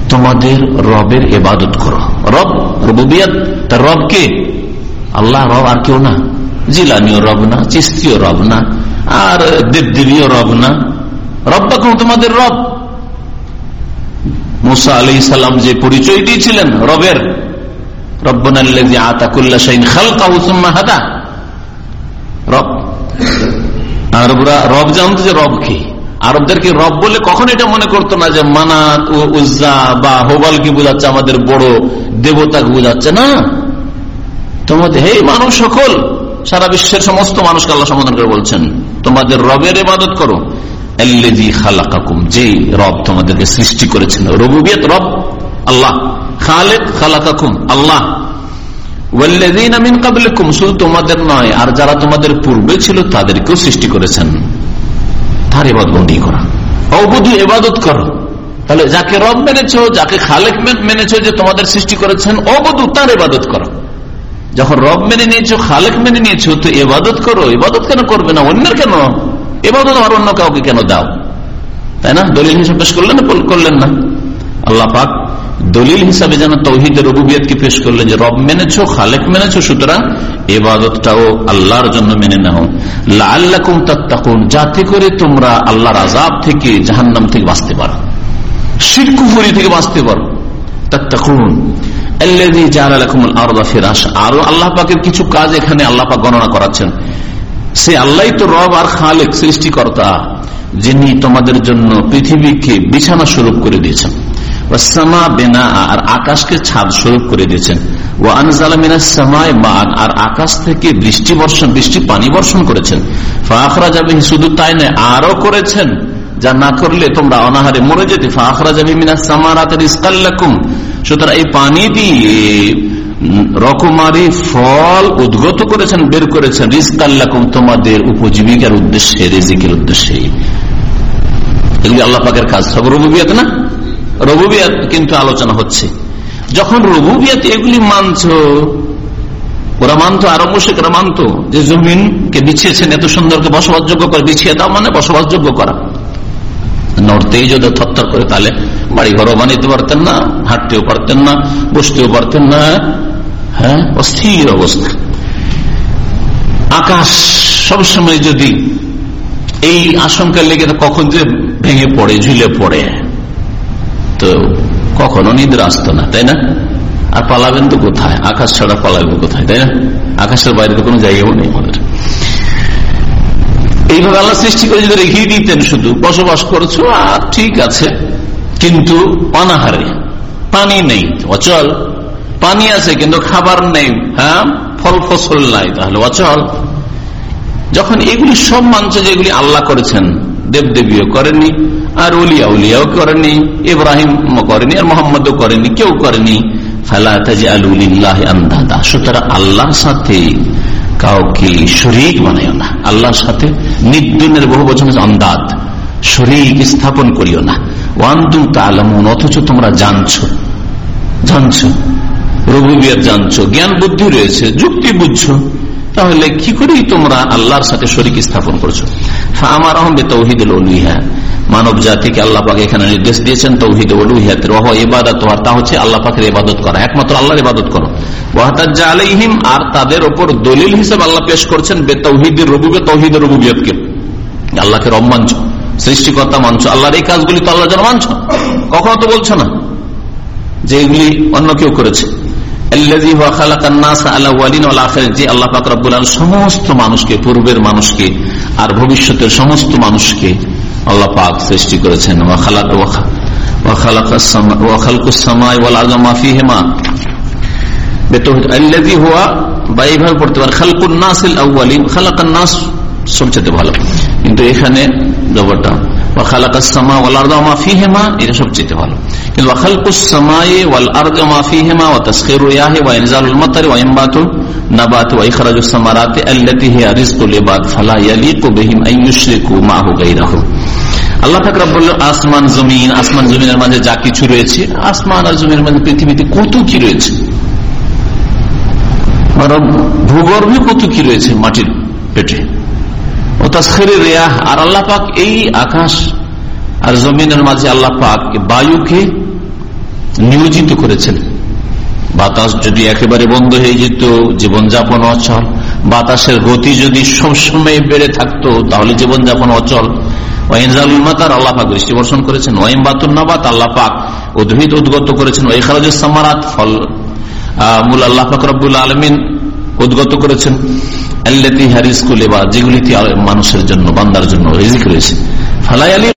তোমাদের রবের এবাদত করো। রব রবিয়াত তার রব কে? আল্লাহ রব আর কেউ না। জিলানিও রব না, চিস্তিও রব না, আর দেবদেবীও রব না। রব্বাকুম, তোমাদের রব। মুসা আলি সাল্লাম যে পরিচয় দিয়েছিলেন রবের। রব। আরবদেরকে রব বলে কখন এটা মনে করতো না যে মানাত বোঝাচ্ছে, আমাদের বড় দেবতাকে বোঝাচ্ছে? না। তোমাদের, হে মানুষ সকল, সারা বিশ্বের সমস্ত মানুষকে আল্লাহ সমাধান করে বলছেন, তোমাদের রবের ইবাদত করো। খালাকাকুম রব তোমাদেরকে সৃষ্টি করেছেন, রবুবিয়ত রব, আল্লাহ। খালেদ খালাকাকুম, আল্লাহ। শুধু তোমাদের নয়, আর যারা তোমাদের পূর্বে ছিল তাদেরকেও সৃষ্টি করেছেন। তার এবাদ বন্দি করা। অবধু এবাদত করো। তাহলে যাকে রব মেনেছ, যাকে খালেক মেনেছ যে তোমাদের সৃষ্টি করেছেন, অবধু তার এবাদত করো। যখন রব মেনে নিয়েছো, খালেক মেনে নিয়েছো, তো এবাদত করো। এবাদত কেন করবে না? অন্যের কেন? এবাদত আর অন্য কাউকে কেন দাও? তাই না? দলিল হিসাবে পেশ করলেন করলেন না? আল্লাহ পাক দলিল হিসাবে যেন তৌহিদের রবুবিয়তকে পেশ করলেন যে, রব মেনেছো, খালেক মেনেছো, সুতরাং এবাদতটাও আল্লাহর জন্য মেনে নাও। লাল্লাকুম তাত্তাকুন, যাতে করে তোমরা আল্লাহর আজাব থেকে জাহান্নাম থেকে বাঁচতে পারো। শিরকুফুরি থেকে বাঁচতে পারো। তাত্তাকুন আরও আল্লাহ পাকের কিছু কাজ এখানে আল্লাহ পাক গণনা করাচ্ছেন। সে আল্লাহ তো রব আর খালেক, সৃষ্টিকর্তা, যিনি তোমাদের জন্য পৃথিবীকে বিছানা স্বরূপ করে দিয়েছেন। সামা আর আকাশকে ছাদ স্বরূপ করে দিয়েছেন। ও আনজালামিনা মান আর আকাশ থেকে বৃষ্টি বর্ষণ, বৃষ্টি পানি বর্ষণ করেছেন। ফাখরা যাবে শুধু তাই নয় আরও করেছেন, যা না করলে তোমরা অনাহারে মরে যেতে। ফাখরা যাবে মিনা সামারাতের ইস্কাল্লাকুম সুতরাং এই পানি দিয়ে রকমারি ফল উদ্গত করেছেন, বের করেছেন রিস্কাল্লাকুম তোমাদের উপজীবিকার উদ্দেশ্যে, রেজিকের উদ্দেশ্যে। এগুলি আল্লাহ পাকের কাজ। সব রবুবিয়াত না? রবুবিয়াত কিন্তু আলোচনা হচ্ছে। যখন রবুবিয়াত এগুলি মানছ, ওরা মানত, আরও মুশেকরা মানত, যে জমিনকে বিছিয়েছেন, এত সুন্দরকে বসবাসযোগ্য করে, বিছিয়ে দাও মানে বসবাসযোগ্য করা। নড়তেই যদি থরথর করে, তাহলে বাড়ি ঘরও বানাইতে পারতেন না, হাঁটতেও পারতেন না, বসতেও পারতেন না হ্যাঁ? অস্থির অবস্থা। আকাশ সবসময় যদি এই আশঙ্কা লেগে কখন যে ভেঙে পড়ে, ঝুলে পড়ে, তো কখনো নিদ্রা আসতো না, তাই না? আর পালাবেন তো কোথায়? আকাশ ছাড়া পালাবেন কোথায়, তাই না? আকাশের বাইরে তো কোনো জায়গাও নেই আমাদের। এইভাবে আল্লাহ সৃষ্টি করে যদি রেখে দিতেন শুধু, বসবাস করছ আর ঠিক আছে। কিন্তু অনাহারে, পানি নেই অচল। পানি আছে, কিন্তু খাবার নেই হ্যাঁ? ফল ফসল নাই, তাহলে অচল। যখন এগুলি সব মানছে যে এগুলি আল্লাহ করেছেন, দেবদেবীও করেনি, আর উলিয়া উলিয়াও করেনি ইব্রাহিম করেনি, আর মোহাম্মদও করেনি, কেউ করেনি। সুতরাং আল্লাহর সাথে কাউকে শরিক বানাইও না। আল্লাহর সাথে নির্দনের বহু বছর আন্দাদ শরিক স্থাপন করিও না। ওয়ান্তুম তালামুন অথচ তোমরা জানছো। জানছো। রঘুবিয়ার জানছো। জ্ঞান বুদ্ধি রয়েছে, যুক্তি বুঝছ। তাহলে কি করেই তোমরা আল্লাহর সাথে শরিক স্থাপন করছ? আমার আহমদে তৌহিদ মানব জাতিকে আল্লাহ পাকে এখানে নির্দেশ দিয়েছেন তৌহিদ উলুহিয়াতের ওহ ইবাদত তা হচ্ছে আল্লাহ পাকের ইবাদত করা। একমাত্র আল্লাহর ইবাদত করো। ওয়াহতাজ্জা আলাইহিম, আর তাদের ওপর দলিল হিসেবে আল্লাহ পেশ করছেন বে তৌহিদের রবুবে তৌহিদের রবুবিয়তকে। আল্লাহকে রব মানছ, সৃষ্টিকর্তা মানছ, আল্লাহর এই কাজগুলি তো আল্লাহ যেন মানছ। কখনো তো বলছো না যে এগুলি অন্য কেউ করেছে। সমস্ত মানুষকে, পূর্বের মানুষকে, আর ভবিষ্যতের সমস্ত মানুষকে আল্লাহ পাক সৃষ্টি করেছেন। সবচেয়ে ভালো। কিন্তু আল্লাহ বলল আসমান, জমিন, আসমান, জমিনের মাঝে যা কিছু রয়েছে, আসমান আর জমিনের মাঝে পৃথিবীতে কত কি রয়েছে? ভূগর্ভে কত কি রয়েছে মাটির পেটে? ও আর আল্লাহ পাক এই আকাশ আর জমিনের মাঝে আল্লাহ পাক বায়ুকে নিয়োজিত করেছেন। বাতাস যদি একেবারে বন্ধ হয়ে যেত, জীবনযাপন অচল। বাতাসের গতি যদি সবসময় বেড়ে থাকতো, তাহলে জীবনযাপন অচল। করেছেন। পাক উদ্ভিদ করেছেন। করেছেন। বা যেগুলিতে মানুষের জন্য, বান্দার জন্য রয়েছে। ফালাই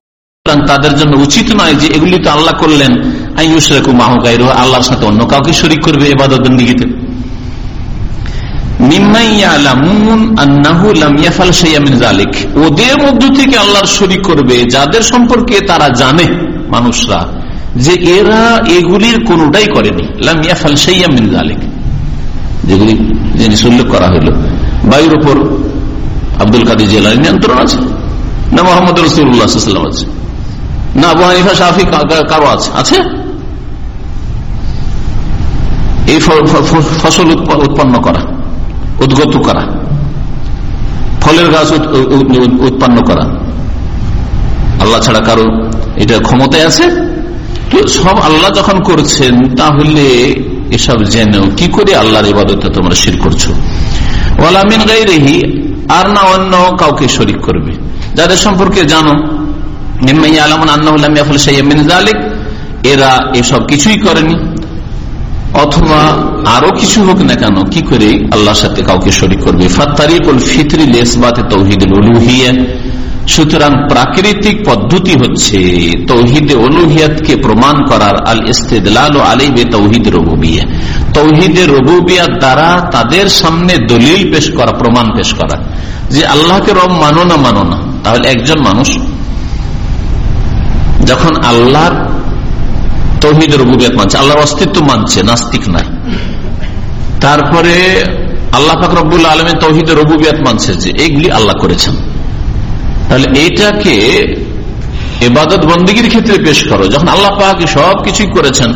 তাদের জন্য উচিত নয় যে এগুলি তো আল্লাহ করলেন। আল্লাহর সাথে অন্য কাউকে শরিক করবে এবাদত নিগিতে ওদের মধ্য থেকে আল্লাহর শরিক করবে, যাদের সম্পর্কে তারা জানে মানুষরা, যে এরা এগুলির কোনটাই করেনি। লামিয়াফাল সাইয়ামিন জালিক যেগুলি জিনিস উল্লেখ করা হইল। বায়ুর উপর আব্দুল কাদির জেলার নিয়ন্ত্রণ আছে, না মোহাম্মদ রসুল্লাহাম আছে? না আবু হানিফা শাহি কারও আছে? আছে? এই ফসল উৎপন্ন করা। উদ্গত করা, ফলের গাছ উৎপন্ন করা। আল্লাহ ছাড়া কারও এটা ক্ষমতায় আছে? সব আল্লাহ যখন করছেন, তাহলে এসব জেনেও কি করে আল্লাহর ইবাদতে তোমরা শির করছ? ওয়ালামিন গাই রেহি আর না অন্য কাউকে শরিক করবে। যাদের সম্পর্কে জানো এরা এসব কিছুই করেনি। অথবা আরও কিছু হোক না কেন, কি করে আল্লাহর সাথে কাউকে শরিক করবে? ফিতরি লেসবাতে তৌহিদুল উলুহিয়া। সুতরাং প্রাকৃতিক পদ্ধতি হচ্ছে তৌহিদে অনুহিয়াতকে প্রমাণ করার আল ইস্তেদলাল আলিবে তৌহিদ রবুবিয়া। তৌহিদের রবুবিয়ার দ্বারা তাদের সামনে দলিল পেশ করা, প্রমাণ পেশ করা। যে আল্লাহকে রব মানো না মানো না, তাহলে একজন মানুষ যখন আল্লাহর তৌহিদ রবুবিয়াত মানছে, আল্লাহর অস্তিত্ব মানছে, নাস্তিক নাই। তারপরে আল্লাহ পাক রব্বুল আলমী তৌহিদ রবুবিয়াত মানছে যে এইগুলি আল্লাহ করেছেন। তাহলে এইটাকে এবাদত বন্দীগীর ক্ষেত্রে পেশ করো। যখন আল্লাহ পাক সব কিছুই করেছেন,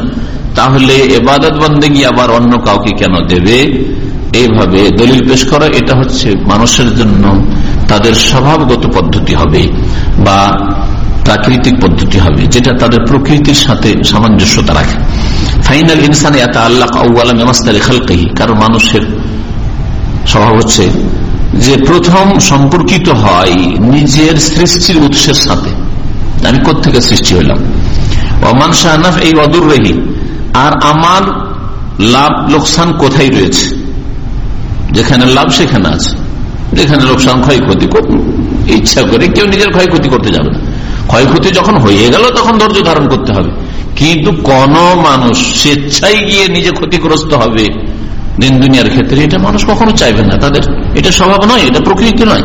তাহলে এবাদত বন্দী আবার অন্য কাউকে কেন দেবে? এইভাবে দলিল পেশ করা। এটা হচ্ছে মানুষের জন্য তাদের স্বভাবগত পদ্ধতি হবে। বা প্রাকৃতিক পদ্ধতি হবে, যেটা তাদের প্রকৃতির সাথে সামঞ্জস্যতা রাখে। ফাইনাল ইনসানে এত আল্লাহ খালকাহি, কারণ মানুষের স্বভাব হচ্ছে যে প্রথম সম্পর্কিত হয় নিজের সৃষ্টির উৎসের সাথে। আমি কোথেকে সৃষ্টি হইলাম? ওমান শাহনাফ এই অদূর রেহি আর আমার লাভ লোকসান কোথায় রয়েছে? যেখানে লাভ সেখানে আছে। যেখানে লোকসান ক্ষয়ক্ষতি ইচ্ছা করে কেউ নিজের ক্ষয়ক্ষতি করতে যাবে না। ক্ষয়ক্ষতি যখন হয়ে গেল, তখন ধৈর্য ধারণ করতে হবে। কিন্তু কোন মানুষ স্বেচ্ছায় গিয়ে নিজে ক্ষতিগ্রস্ত হবে দিন দুনিয়ার ক্ষেত্রে, এটা মানুষ কখনো চাইবে না। তাদের এটা স্বভাব নয়, এটা প্রকৃতি নয়।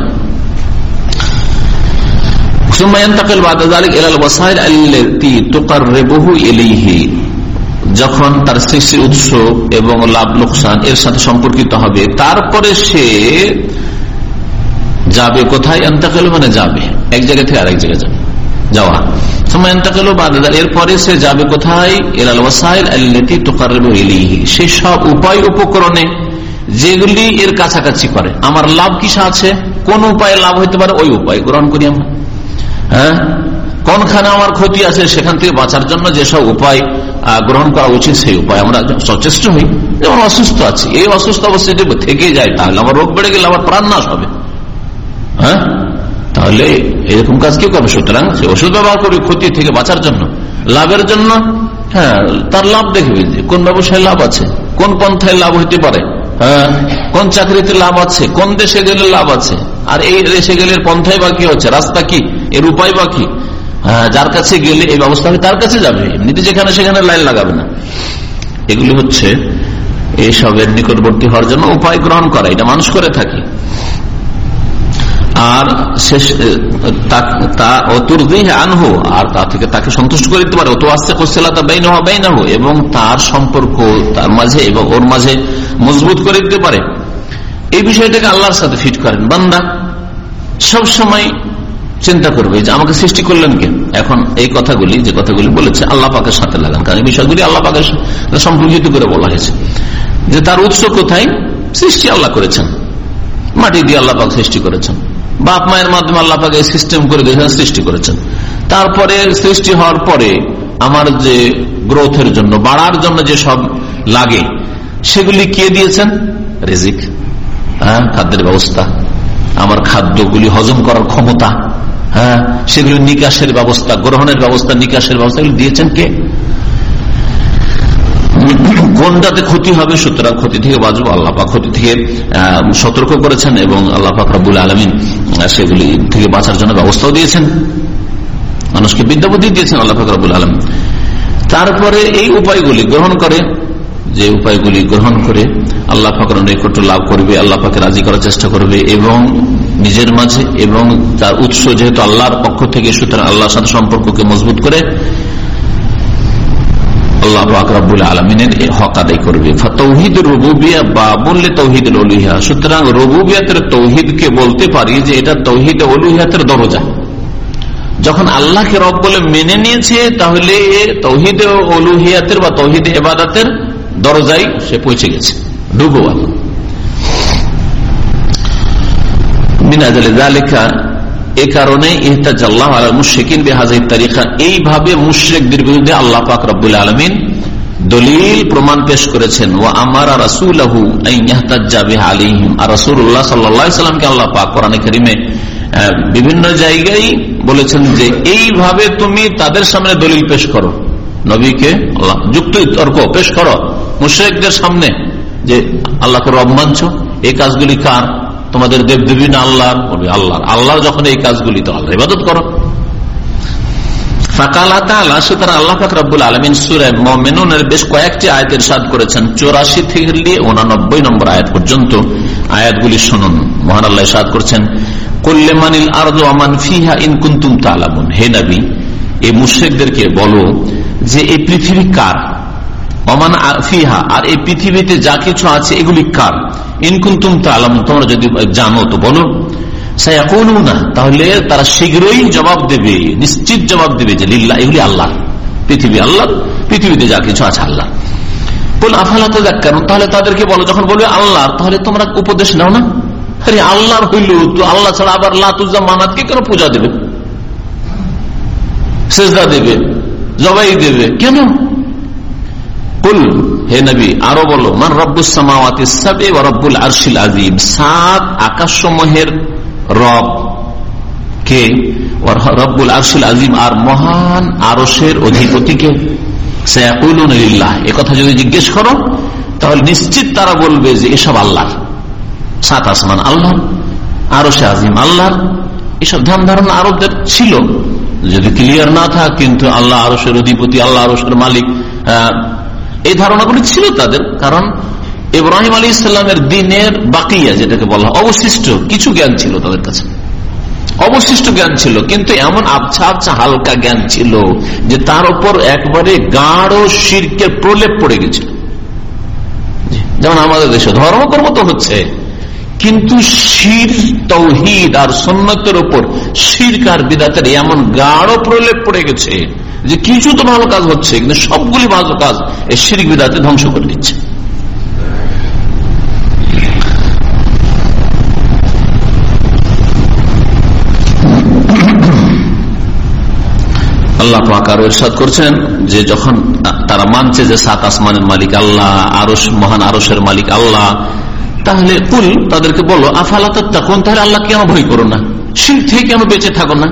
যখন তার সৃষ্টির উৎস এবং লাভ লোকসান এর সাথে সম্পর্কিত হবে, তারপরে সে যাবে কোথায়? মানে যাবে। এক জায়গা থেকে আরেক জায়গায় যাবে। যাওয়া। এরপরে সে যাবে কোথায়? সে সব উপায় উপকরণে যেগুলি এর কাছাকাছি করে। আমার লাভ কিসা আছে? কোন উপায়ে লাভ হইতে পারে? ওই উপায়। গ্রহণ করি আমরা। হ্যাঁ? কোনখানে আমার ক্ষতি আছে সেখান থেকে বাঁচার জন্য যেসব উপায় গ্রহণ করা উচিত, সেই উপায় আমরা সচেষ্ট হই। যেমন অসুস্থ আছি। এই অসুস্থ অবস্থায় যদি থেকে যায়, তাহলে আমার রোগ বেড়ে গেলে আমার প্রাণ নাশ হবে। হ্যাঁ? তাহলে এরকম কাজ কেউ করবে? সুতরাং সে ওষুধ ব্যবহার করবে ক্ষতি থেকে বাঁচার জন্য। লাভের জন্য? হ্যাঁ তার লাভ দেখবে যে কোন ব্যবসায় লাভ আছে, কোন পন্থায় লাভ হইতে পারে হ্যাঁ কোন চাকরিতে লাভ আছে, কোন দেশে গেলে লাভ আছে, আর এই দেশে গেলে পন্থায় বা কি হচ্ছে, রাস্তা কি, এর উপায় বা কি? হ্যাঁ যার কাছে গেলে এই ব্যবস্থা তার কাছে যাবে, এমনিতে যেখানে সেখানে লাইন লাগাবে না। এগুলি হচ্ছে এইসবের নিকটবর্তী হওয়ার জন্য উপায় গ্রহণ করা, এটা মানুষ করে থাকে। আর শেষ আনহো, আর তা থেকে তাকে সন্তুষ্ট করে দিতে পারে। তো আস্তে কোসেলাতা বেই না বেই না এবং তার সম্পর্ক তার মাঝে এবং ওর মাঝে মজবুত করে দিতে পারে। এই বিষয়টাকে আল্লাহর সাথে ফিট করেন। বান্দা সব সময় চিন্তা করবে যে আমাকে সৃষ্টি করলেন কে? এখন এই কথাগুলি, যে কথাগুলি বলেছে, আল্লাহ পাকের সাথে লাগান। কারণ এই বিষয়গুলি আল্লাহ পাকের সম্পর্কিত করে বলা হয়েছে। যে তার উৎস কোথায়? সৃষ্টি আল্লাহ করেছেন। মাটি দিয়ে আল্লাহ পাক সৃষ্টি করেছেন। বাপ মায়ের মাধ্যমে আল্লাহ পাকে সিস্টেম করে দিয়েছেন, সৃষ্টি করেছেন। তারপরে সৃষ্টি হওয়ার পরে আমার যে গ্রোথের জন্য, বাড়ার জন্য যে সব লাগে, সেগুলি কে দিয়েছেন? রেজিক। হ্যাঁ খাদ্যের ব্যবস্থা। আমার খাদ্যগুলি হজম করার ক্ষমতা। হ্যাঁ সেগুলি নিকাশের ব্যবস্থা, গ্রহণের ব্যবস্থা, নিকাশের ব্যবস্থা দিয়েছেন কে? কোনটাতে ক্ষতি হবে, সুতরাং ক্ষতি থেকে বাঁচবো, আল্লাহ পাক ক্ষতি থেকে সতর্ক করেছেন এবং আল্লাহ পাক রবুল আলমিন সেগুলি থেকে বাঁচার জন্য ব্যবস্থাও দিয়েছেন। মানুষকে বিদ্যাবুদ্ধি দিয়েছেন আল্লাহ পাক রবুল আলমিন। তারপরে এই উপায়গুলি গ্রহণ করে, যে উপায়গুলি গ্রহণ করে আল্লাহ পাকের নৈকট্য লাভ করবে, আল্লাহ রাজি করার চেষ্টা করবে এবং নিজের মাঝে এবং তার উৎস যেহেতু আল্লাহর পক্ষ থেকে, সুতরাং আল্লাহর সাথে সম্পর্ককে মজবুত করে আল্লাহ আকরাবুল আলমিনের হক আদায় করবে। তৌহিদ রবুবিয়া বা বললে তৌহিদ অলুহিয়া সুতরাং রবুবিয়াতের তৌহিদকে বলতে পারি যে এটা তৌহিদ অলুহিয়াতের দরজা। যখন আল্লাহকে রব বলে মেনে নিয়েছে, তাহলে তৌহিদ অলুহিয়াতের বা তৌহিদ এবাদাতের দরজাই সে পৌঁছে গেছে। ডুবো আল্লাহ এ কারণে এইভাবে মুশ্রেকদের বিরুদ্ধে আল্লাহ পাক রব্বুল আলমিন দলিল প্রমাণ পেশ করেছেন। ও আমার রাসুল আলিহিম আর রসুল্লাহ সাল্লামকে আল্লাহ পাক কোরআন করিমে বিভিন্ন জায়গায় বলেছেন যে এইভাবে তুমি তাদের সামনে দলিল পেশ করো। নবীকে আল্লাহ যুক্ত তর্ক পেশ করো মুশ্রেকদের সামনে যে আল্লাহকে রব মানছ, এই কাজগুলি কার? তোমাদের দেব দেবী না আল্লাহ বলবে আল্লাহ আল্লাহ যখন এই কাজগুলি, তো আল্লাহ ইবাদত করো। থেকে উনানব্বই নম্বর আয়াত পর্যন্ত শুনুন। মহান আল্লাহ করছেন কল্লেমানিল ফিহা মুশ্রেকদেরকে বলো যে এই পৃথিবী কার? অমান ফিহা, আর এই পৃথিবীতে যা কিছু আছে, এগুলি কার? ইনকুন্তুম তালাম তোমরা যদি জানো তো বলো। না তাহলে তারা শীঘ্রই জবাব দেবে, নিশ্চিত জবাব দেবে যে লিল্লা এগুলি আল্লাহ। পৃথিবী আল্লাহ, পৃথিবীতে যা কিছু আছে আল্লাহ। বল আফালা তো দেখ কেন তাহলে তাদেরকে বলো, যখন বলবে আল্লাহ, তাহলে তোমরা উপদেশ নাও না? আরে আল্লাহর হইল তো আল্লাহ ছাড়া আবার লাতুজা মানাতকে কেন পূজা দেবে? সেজদা দেবে, জবাই দেবে, কেন? কুল, হে নবী, আরও বলো, মান আরশিল সাত রব কে? রব্বুল আরশিল আর মহান অধিপতি কে? কথা যদি জিজ্ঞেস করো, তাহলে নিশ্চিত তারা বলবে যে এসব আল্লাহ। সাত আসমান আল্লাহ আরও সে আজিম আল্লাহ। এসব ধ্যান ধারণা আরবদের ছিল। যদি ক্লিয়ার না থাক, কিন্তু আল্লাহ আরসের অধিপতি, আল্লাহ আরসের মালিক এই ধারণাগুলি ছিল তাদের, কারণ ইব্রাহিম আলী ইসলামের দিনের বাকিয়া যেটাকে বলা অবশিষ্ট কিছু জ্ঞান ছিল তাদের কাছে। অবশিষ্ট জ্ঞান ছিল, কিন্তু এমন আবছা আবছা হালকা জ্ঞান ছিল যে তার উপর একবারে গাঢ় শিরকের প্রলেপ পড়ে গেছিল। যেমন আমাদের দেশে ধর্মকর্ম তো হচ্ছে, কিন্তু শির, তৌহিদ আর সন্ন্যতের উপর শিরকার বিদাতের এমন গাঢ় প্রলেপ পড়ে গেছে যে কিছু তো ভালো কাজ হচ্ছে, কিন্তু সবগুলি ভালো কাজ এই শিরিক বিদাতে ধ্বংস করে দিচ্ছে। আল্লাহ পাক আরও ইরশাদ করছেন যে যখন তারা মানছে যে সাত আসমানের মালিক আল্লাহ আরস মহান আরসের মালিক আল্লাহ, তাহলে কুল তাদেরকে বলো আফালাত তাহলে আল্লাহ কেন ভয় করো না। শির থেকে কেন বেঁচে থাকো না?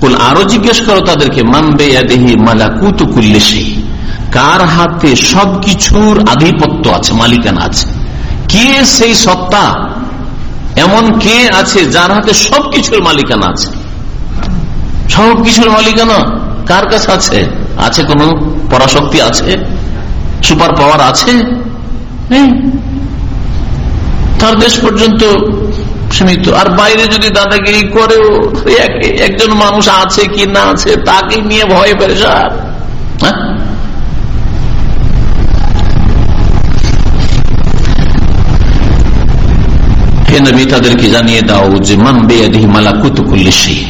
কুল আরও জিজ্ঞেস করো তাদেরকে মানবে মালাকুত কুল্লেশি কার হাতে সবকিছুর আধিপত্য আছে, মালিকানা আছে? কে সেই সত্তা? এমন কে আছে যার হাতে সবকিছুর মালিকানা আছে? সবকিছুর মালিকানা কার কাছে আছে? আছে কোন পরাশক্তি আছে? সুপার পাওয়ার আছে? তার দেশ পর্যন্ত সীমিত। আর বাইরে যদি দাদাগিরি করেও একজন মানুষ আছে কি না আছে তাকে নিয়ে ভয় পেরেছার হ্যাঁ? নবী, তাদেরকে জানিয়ে দাও যে, মান বেয়াদিহি মালাকুত কুল্লিশি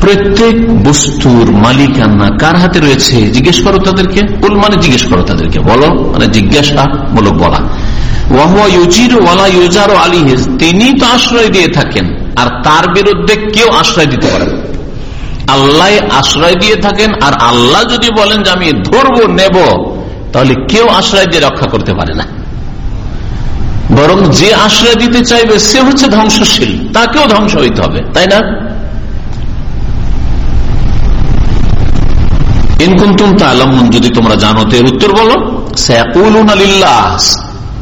প্রত্যেক বস্তুর মালিকানা কার হাতে রয়েছে? জিজ্ঞেস করো তাদেরকে। কুল মানে জিজ্ঞেস করো তাদেরকে। বলো মানে জিজ্ঞাসা, বলো, বলা। তিনি তো আশ্রয় দিয়ে থাকেন, আর তার বিরুদ্ধে কেউ আশ্রয় দিতে পারে আল্লাহ আশ্রয় দিয়ে থাকেন, আর আল্লাহ যদি বলেন যে আমি ধরবো, নেব, তাহলে কেউ আশ্রয় দিয়ে রক্ষা করতে পারে না। বরং যে আশ্রয় দিতে চাইবে, সে হচ্ছে ধ্বংসশীল, তাকেও ধ্বংস হইতে হবে, তাই না? ইনকুন্তুম তালামুন, যদি তোমরা জানো, তো উত্তর বলো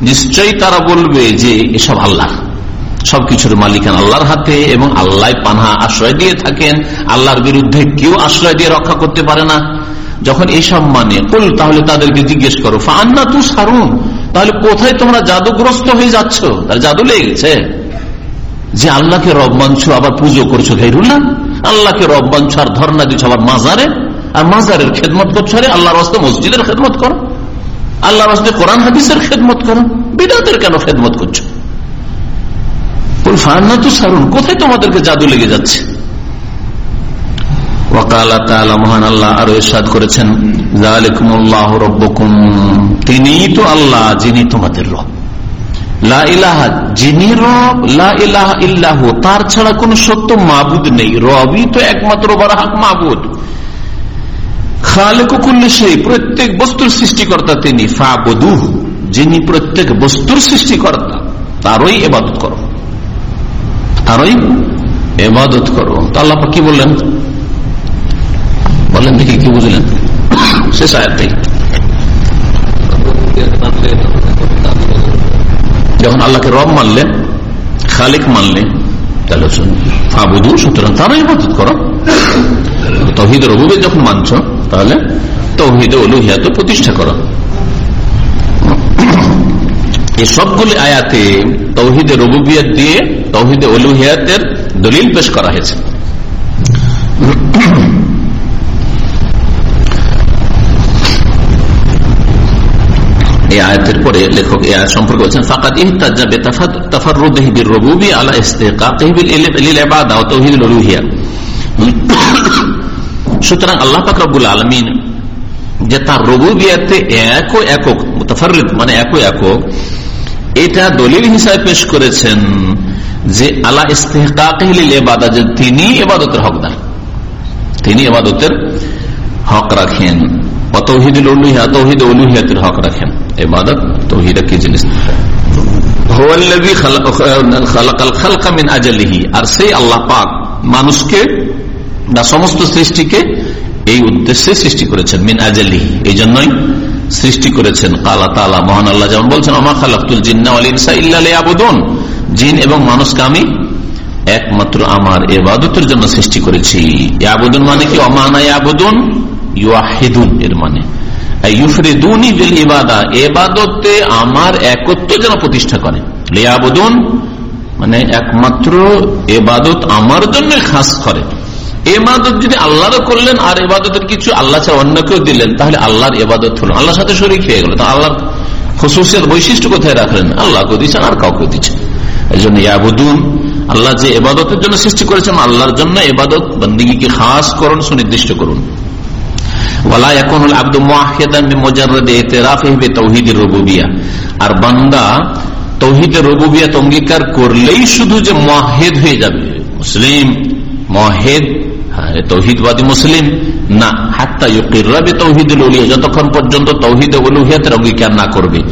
নিশ্চয়ই তারা বলবে যে এসব আল্লাহ। সবকিছুর মালিকান আল্লাহর হাতে এবং আল্লাহ পানহা আশ্রয় দিয়ে থাকেন। আল্লাহর বিরুদ্ধে কেউ আশ্রয় দিয়ে রক্ষা করতে পারে না। যখন এসব মানে কুল, তাহলে তাদেরকে জিজ্ঞেস করো ফান্না তু সারুন তাহলে কোথায় তোমরা জাদুগ্রস্ত হয়ে যাচ্ছ? তার জাদু লেগে গেছে। যে আল্লাহকে রব মানছো, আবার পুজো করছ গাইরুল্লাহ আল্লাহকে রব মানছো আর ধর্ণা দিচ্ছ আবার মাজারে। আর মাজারের খেদমত করছ আরে আল্লাহর রাস্তে মসজিদের খেদমত করো। আল্লাহর রাস্তে কোরআন, হাদিসের খেদমত করো। বিদাতের কেন খেদমত করছ? আল্লাহ তো আল্লাহ, যিনি তোমাদের রব। যিনি রব তার ছাড়া কোন সত্য মাবুদ নেই। রবই তো একমাত্র বারাহাক মাবুদ। খালেকুল্লি সেই প্রত্যেক বস্তুর সৃষ্টিকর্তা তিনি। ফাবদু যিনি প্রত্যেক বস্তুর সৃষ্টিকর্তা, তারই এবাদত করো। তারই এবাদত করো। তা আল্লাহ কি বললেন? বলেন দেখি কি বুঝলেন। শেষ আয়াতেই যখন আল্লাহকে রব মানলেন খালিক মানলে, তাহলে ফাবুদু সুতরাং তারাই ইবাদত করো। তহিদ রবুবে যখন মানছ তাহলে তহিদ অলুহিয়া তো প্রতিষ্ঠা করো। এই সবগুলি আয়াতে তৌহিদে রবুবিয়াত দিয়ে তৌহিদে অলুহিয়াতের দলিল পেশ করা হয়েছে। আয়াতের পরে লেখক সম্পর্কে আলা সুতরাং আল্লাহ পাক রব্বুল আলামিন যে তার রবুবিয়াতে এক একক, মুতাফাররিদ মানে এক একক, এটা দলিল হিসাবে পেশ করেছেন যে আল্লাহ ইস্তেহকাকিল এবাদা যে তিনি এবাদতের হকদার। তিনি এবাদতের হক রাখেন। আর সেই আল্লাহ পাক মানুষকে বা সমস্ত সৃষ্টিকে এই উদ্দেশ্যে সৃষ্টি করেছেন, মিন আজালিহি এই জন্যই সৃষ্টি করেছেন। কালা তালা মহান আল্লাহ যেমন বলছেন আমা খালাকুল জিন্না আবুদন জিন এবং মানুষকে আমি একমাত্র আমার এবাদতের জন্য সৃষ্টি করেছি। আবুদন মানে কি? অমানা আবুদন ইউহিদুন এর মানে। এবাদতে আমার একত্র যেন প্রতিষ্ঠা করে। লিয়াবুদন মানে একমাত্র এবাদত আমার জন্য খাস করে। এবাদত যদি আল্লাহরও করলেন আর এবাদতের কিছু আল্লাহ ছাড়া অন্য কেউ দিলেন, তাহলে আল্লাহর এবাদত হলো। আল্লাহর সাথে শরীর খেয়ে গেল। আল্লাহর খসুসের বৈশিষ্ট্য কোথায় রাখলেন? আল্লাহ আল্লাহকে দিচ্ছেন আর কাউকে দিচ্ছেন এই জন্য ইয়াবুদুন, আল্লাহ যে এবাদতের জন্য সৃষ্টি করেছেন, আল্লাহর জন্য এবাদত বন্দিগিকে খাস করুন, সুনির্দিষ্ট করুন। আর বান্দা অঙ্গীকার করলেই শুধু যে মহেদ হয়ে যাবে। মুসলিম মহেদ তৌহিদবাদী মুসলিম। না, হাত্তা উলিয়া, যতক্ষণ পর্যন্ত তৌহিদ উলুহিয়াতের অঙ্গীকার না করবে।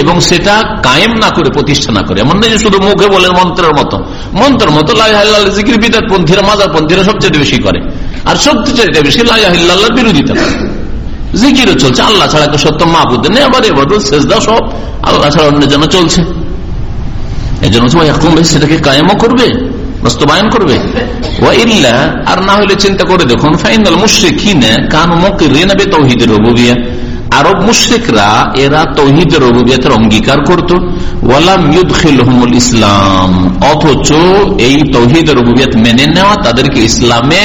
এবং সেটা কায়েম না করে, প্রতিষ্ঠা না করে। এমন নয় শুধু মুখে বলেন মন্ত্রের মতো। মন্ত্রের মতো পন্থীরা, মাজার পন্থীরা সবচেয়ে বেশি করে। আর সবচেয়ে বেশি লাইল্লাহ বিরোধিতা করে। জিকিরও চলছে, আল্লাহ ছাড়া সত্য মাহবুদ নেই, আবার এবার শেষদা সব আল্লাহ ছাড়া অন্য জন্য চলছে। এই জন্য সেটাকে কায়েমও করবে। বাস্তবায়ন করবে। আর না হলে চিন্তা করে দেখুন, ফাইনাল মুশ্রিক কান মকিরে তৌহিদের রবুবিয়া। আরব মুশ্রিকরা এরা তৌহিদের রবুবিয়াতের অঙ্গীকার করত। ওয়ালাম ইউদ্খিলহমুল ইসলাম, অথচ এই তৌহিদ রবুবিয়াত মেনে নেওয়া তাদেরকে ইসলামে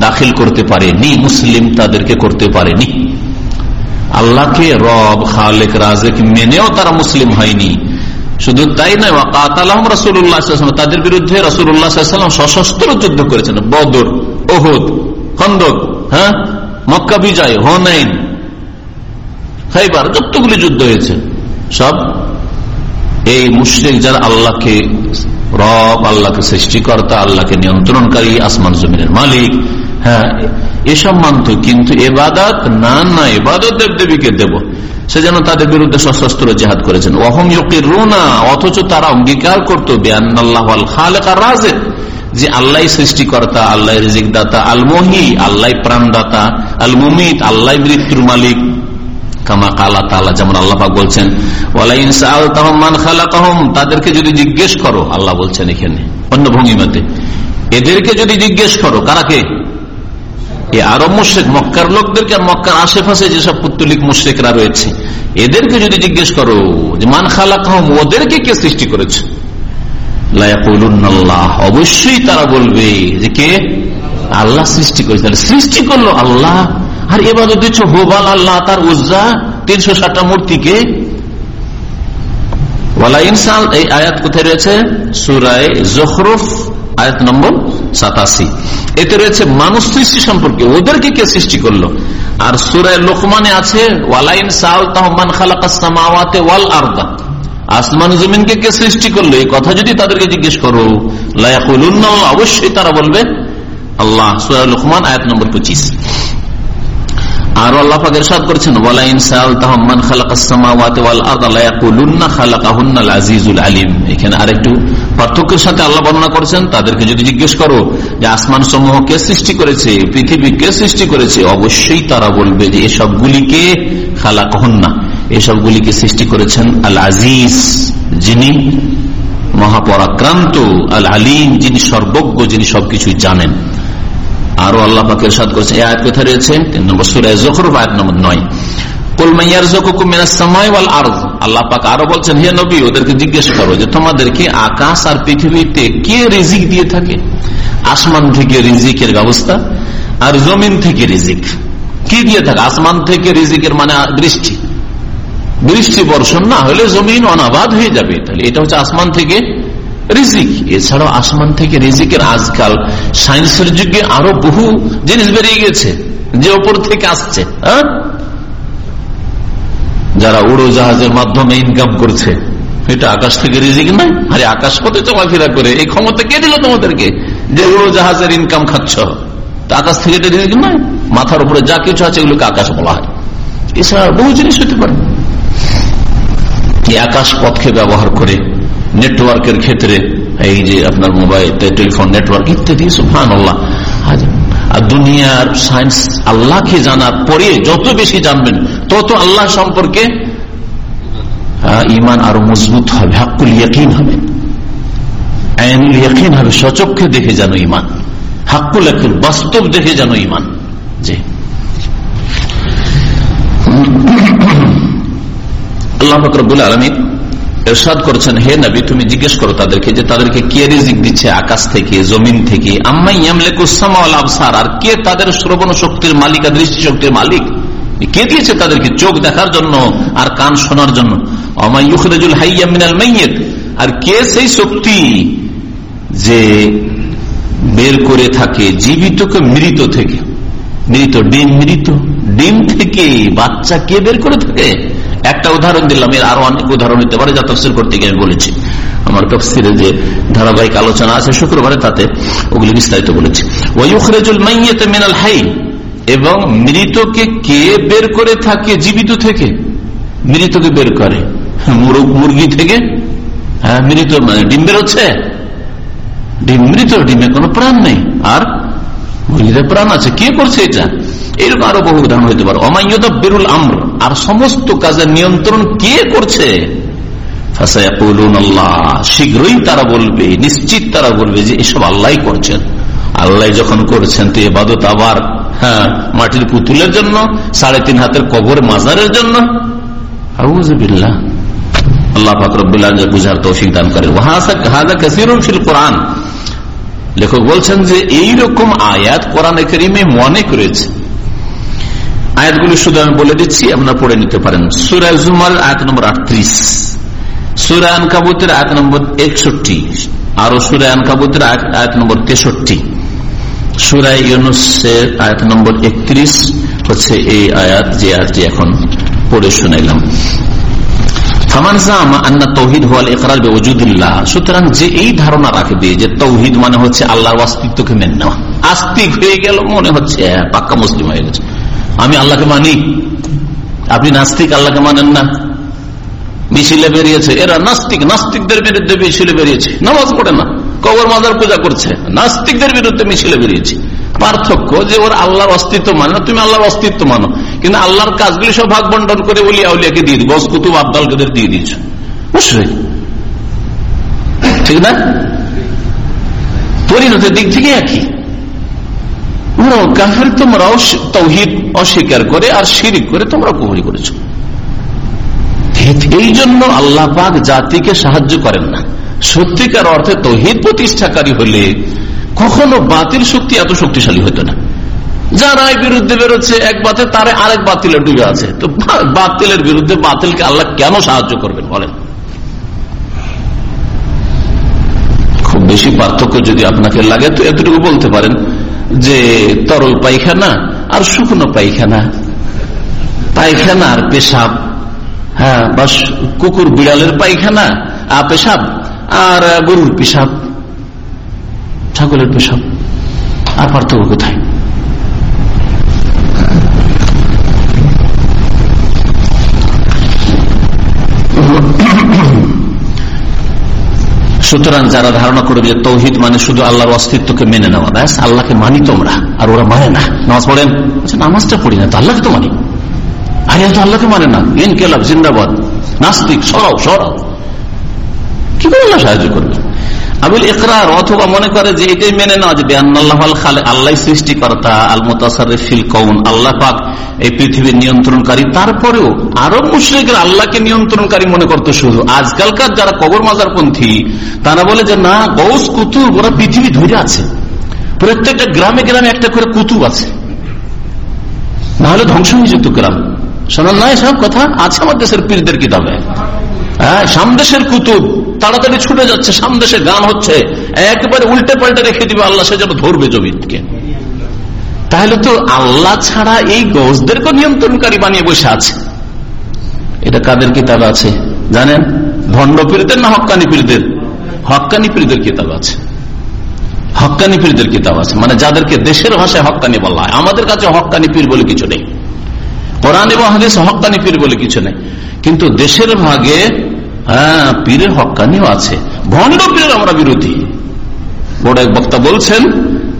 দাখিল করতে পারেনি, মুসলিম তাদেরকে করতে পারেনি। আল্লাহকে রব, খালেক, রাজেক মেনেও তারা মুসলিম হয়নি। শুধু তাই নয় কাতালাম রসুল্লাহ তাদের বিরুদ্ধে রসুল্লাহাম সশস্ত্র যুদ্ধ করেছেন। বদর ওহুদ খন্দক হ্যাঁ? মক্কা বিজয়, হনাইন যতগুলি যুদ্ধ হয়েছে, সব এই মুশ্রিক যারা আল্লাহকে, রব আল্লাহকে সৃষ্টিকর্তা, আল্লাহকে নিয়ন্ত্রণকারী, আসমান জমিনের মালিক হ্যাঁ এসব মানত, কিন্তু এবাদত না না, এবাদত দেব দেবীকে দেব। সে যেন তাদের বিরুদ্ধে সশস্ত্র জেহাদ করেছেন। ওহম ইকির রুনা অথচ তারা অঙ্গীকার করতো বেআল্লাহ যে আল্লাহ সৃষ্টিকর্তা, আল্লাহ রিজিক দাতা আল আল্লাহ প্রাণদাতা, আল আল্লাহ মৃত্যুর মালিক। কামা কালা তালা যেমন আল্লাহ বলছেন তাদেরকে যদি জিজ্ঞেস করো, আল্লাহ বলছেন এখানে, অন্য ভঙ্গিমাতে। এদেরকে যদি জিজ্ঞেস করো কারাকে এই আরব মুশ্রেক মক্কার লোকদেরকে মক্কার আশেপাশে যেসব পুত্তলিক মুশ্রেকরা রয়েছে, এদেরকে যদি জিজ্ঞেস করো যে, মান খালা কাহম ওদেরকে কে সৃষ্টি করেছে? অবশ্যই তারা বলবে যে, কে? আল্লাহ সৃষ্টি করেছে। সৃষ্টি করল আল্লাহ। আর এবার দিচ্ছ হোবাল আল্লাহ, তার উজ্জা, তিনশো ষাটটা মূর্তিকে? এই আয়াত কোথায় রয়েছে? সুরায় জখরুফ। আয়াত নম্বর সাতাশি। এতে রয়েছে মানুষ সৃষ্টি সম্পর্কে, ওদেরকে কে সৃষ্টি করল? আর সুরায় লোকমানে আছে, ওয়ালাইন সাল তাহমান খালাকাতে ওয়াল আর্দা। আসমান জমিনকে কে সৃষ্টি করল? এই কথা যদি তাদেরকে জিজ্ঞেস করো লায়াকুল অবশ্যই তারা বলবে, আল্লাহ সুরায় লোকমান, আয়াত নম্বর পঁচিশ। আর আল্লাহ পাক ইরশাদ আরেকটু পার্থক্যের সাথে আল্লাহ বর্ণনা তাদেরকে যদি জিজ্ঞেস করো যে আসমান সমূহ কে সৃষ্টি করেছে, পৃথিবী কে সৃষ্টি করেছে, অবশ্যই তারা বলবে যে এসবগুলিকে খালাকাহুন্না, এসবগুলিকে সৃষ্টি করেছেন আল আজিজ, যিনি মহাপরাক্রান্ত, আল আলিম, যিনি সর্বজ্ঞ, যিনি সবকিছু জানেন। আরও আল্লাহ পাকের সাদ করেছে এই আয়াত কোথায় রয়েছে? তিন নম্বর সুরায় জখর আয়াত নম্বর নয়। আসমান থেকে রিজিকের ব্যবস্থা আর জমিন থেকে রিজিক। কি দিয়ে থাকে? আসমান থেকে রিজিকের মানে বৃষ্টি। বৃষ্টি বর্ষণ না হলে জমিন অনাবাদ হয়ে যাবে। তাহলে এটা হচ্ছে আসমান থেকে রিজিক, এছাড়াও আসমান থেকে রিজিকের আজকাল, সায়েন্সের যুগে আরও বহু জিনিস বেরিয়ে গেছে, যে ওপর থেকে আসছে হ্যাঁ? যারা উড়োজাহাজের মাধ্যমে ইনকাম করছে, এটা আকাশ থেকে রিজিক নাই আরে আকাশ পথে চলাফেরা করে, এই ক্ষমতা কে দিল তোমাদেরকে? যে উড়োজাহাজের ইনকাম খাচ্ছ আকাশ থেকে এটা রিজিক নয়, মাথার উপরে যা কিছু আছে এগুলোকে আকাশ বলা হয়। এছাড়া বহু জিনিস হতে পারে। আকাশ পথকে ব্যবহার করে নেটওয়ার্কের ক্ষেত্রে, এই যে আপনার মোবাইল টেলিফোন নেটওয়ার্ক ইত্যাদি সুফান আল্লাহ আর দুনিয়ার সায়েন্স আল্লাহকে জানার পরে যত বেশি জানবেন, তত আল্লাহ সম্পর্কে ইমান আরও মজবুত হবে, হাক্কুল ইয়াকিন হবে। ইয়াকিন হবে, সচক্ষে দেখে যেন ইমান হাক্কুল একুল বাস্তব দেখে যেন ইমান জি। আল্লাহ ফকরবুল আলমী এরশাদ করছেন, হে নবী, তুমি জিজ্ঞেস করো তাদেরকে যে তাদেরকে কে রিজিক দিচ্ছে আকাশ থেকে, জমিন থেকে? আম্মাই আবসার। আর কে তাদের শ্রবণ শক্তির মালিক আর দৃষ্টি শক্তির মালিক? কে দিয়েছে তাদেরকে চোখ দেখার জন্য আর কান শোনার জন্য? আর কে সেই শক্তি যে বের করে থাকে জীবিতকে মৃত থেকে? মৃত ডিম মৃত? ডিম থেকে বাচ্চা কে বের করে থাকে? একটা উদাহরণ দিলাম, এর আরও অনেক উদাহরণ হতে পারে যা তফসিল করতে গিয়ে আমি বলেছি। আমার তফসিলে যে ধারাবাহিক আলোচনা আছে, শুক্রবারে তাতে ওগুলি বিস্তারিত বলেছি। মিনাল হাই, এবং মৃতকে কে বের করে থাকে জীবিত থেকে? মৃতকে বের করে। মুরগি থেকে? হ্যাঁ মৃত মানে ডিম বেরোচ্ছে ডিম, মৃত ডিমে কোনো প্রাণ নেই। আর মুরগিদের প্রাণ আছে, কে করছে এটা? এরকম আরও বহু উদাহরণ হইতে পারে। বেরুল আর সমস্ত কাজের নিয়ন্ত্রণ কে করছে? শীঘ্রই তারা বলবে, নিশ্চিত তারা বলবে যে এসব আল্লাহ করছেন। আল্লাহ যখন করছেন তো এবাদত আবার হ্যাঁ মাটির পুতুলের জন্য, সাড়ে তিন হাতের কবর মাজারের জন্য। আল্লাহ ফাকরুল্লাহ বুঝার তৌফিক দান করেন। হাজা কাসিরুল ফিল কোরআন। লেখক বলছেন যে এই রকম আয়াত কোরআন করিমে মনে করেছে। আয়াতগুলি শুধু আমি বলে দিচ্ছি, আপনারা পড়ে নিতে পারেন। সুরায় জুমার আয়াত নম্বর আটত্রিশ সুরায়ন কাবুতের আয়াত নম্বর একষট্টি, আরও সুরায়ন কাবুতের আয়াত নম্বর তেষট্টি। সুরায় ইউনুসের আয়াত নম্বর একত্রিশ হচ্ছে এই আয়াত যে আয়াতটি এখন পড়ে শুনাইলাম। সুতরাং যে এই ধারণা রাখবে যে তৌহিদ মানে হচ্ছে আল্লাহর অস্তিত্বকে মেনে নেওয়া। আস্তিক হয়ে গেল মনে হচ্ছে হ্যাঁ, পাক্কা মুসলিম হয়ে গেছে। আমি আল্লাহকে মানি। আপনি নাস্তিক আল্লাহকে মানেন না। মিছিলে বেরিয়েছে। এরা নাস্তিক নাস্তিকদের বিরুদ্ধে মিছিলে বেরিয়েছে। নামাজ পড়ে না। কবর মাজার পূজা করছে। নাস্তিকদের বিরুদ্ধে মিছিলে বেরিয়েছি। পার্থক্য যে ওর আল্লাহর অস্তিত্ব মানে তুমি আল্লাহর অস্তিত্ব মানো। কিন্তু আল্লাহর কাজগুলি সব ভাগ বন্টন করে বলি আউলিয়াকে দিয়ে দিই কুতুব আব্দালকে দিয়ে দিয়েছ অবশ্যই ঠিক না? পরিণতের দিক থেকে একই। অস্বীকার করে আর শিরিক করে তোমরা কুহরি করেছ। এই জন্য আল্লাহ পাক জাতিকে সাহায্য করেন না। সত্যিকার অর্থে তৌহিদ প্রতিষ্ঠাকারী হলে কখনো বাতিল শক্তি এত শক্তিশালী হতো না। যারা বিরুদ্ধে বেরোচ্ছে, এক বাতে তারে আরেক বাতিলে ডুবে আছে। তো বাতিলের বিরুদ্ধে বাতিলকে আল্লাহ কেন সাহায্য করবেন বলেন? খুব বেশি পার্থক্য যদি আপনাকে লাগে, তো এতটুকু বলতে পারেন যে, তরল পায়খানা আর শুকনো পায়খানা। পায়খানা আর পেশাব। হ্যাঁ বা কুকুর বিড়ালের পায়খানা আর পেশাব আর গরুর পেশাব। ছাগলের পেশাব। আর পার্থক্য কোথায়? সুতরাং যারা ধারণা করবে যে তৌহিদ মানে শুধু আল্লাহর অস্তিত্বকে মেনে নেওয়া, ব্যাস আল্লাহকে মানি তোমরা, আর ওরা মানে না। নামাজ পড়েন? আচ্ছা নামাজটা পড়ি না তো আল্লাহকে তো মানি। আরে তো আল্লাহকে মানে না। ইন কেলাব জিন্দাবাদ, নাস্তিক সরাও সরাও কি করে আল্লাহ সাহায্য করবে? আবুল ইকরার অথবা মনে করে যে এটাই মেনে নেওয়া যে আল্লাহ আল্লাহ সৃষ্টিকর্তা, আল মোতাসিল কৌন আল্লাহ পাক এই পৃথিবীর নিয়ন্ত্রণকারী। তারপরেও আরব মুশ্রিকের আল্লাহকে নিয়ন্ত্রণকারী মনে করতো শুধু আজকালকার যারা কবর মাজার পন্থী তারা বলে যে, না গৌস কুতুব, ওরা পৃথিবী ধরে আছে। প্রত্যেকটা গ্রামে গ্রামে একটা করে কুতুব আছে। না হলে ধ্বংস হয়ে যেত গ্রাম। শোনার নয় সব কথা? আছে আমার দেশের পীরদের কিতাবে। হ্যাঁ সামদেশের কুতুব তাড়াতাড়ি ছুটে যাচ্ছে, সামদেশে গান হচ্ছে। একেবারে উল্টে পাল্টে রেখে দিবে আল্লাহ, সে যেন ধরবে জমিনকে। তাহলে তো আল্লাহ ছাড়া এই গোসদেরকে নিয়ন্ত্রণকারী বানিয়ে বসে আছে। এটা কাদের কিতাব আছে? জানেন? ভণ্ড পীরদের না হকানি পীরদের হকানি পীরদের কিতাব আছে। হকানি পীরদের কিতাব আছে। মানে যাদেরকে দেশের ভাষায় হকানি বলা হয়। আমাদের কাছে হকানি পীর বলে কিছু নেই। কোরআন এবং হাদিস হকানি পীর বলে কিছু নেই। কিন্তু দেশের ভাগে হ্যাঁ পীরের হকানিও আছে। ভণ্ড পীরের আমরা বিরোধী। বড় এক বক্তা বলছেন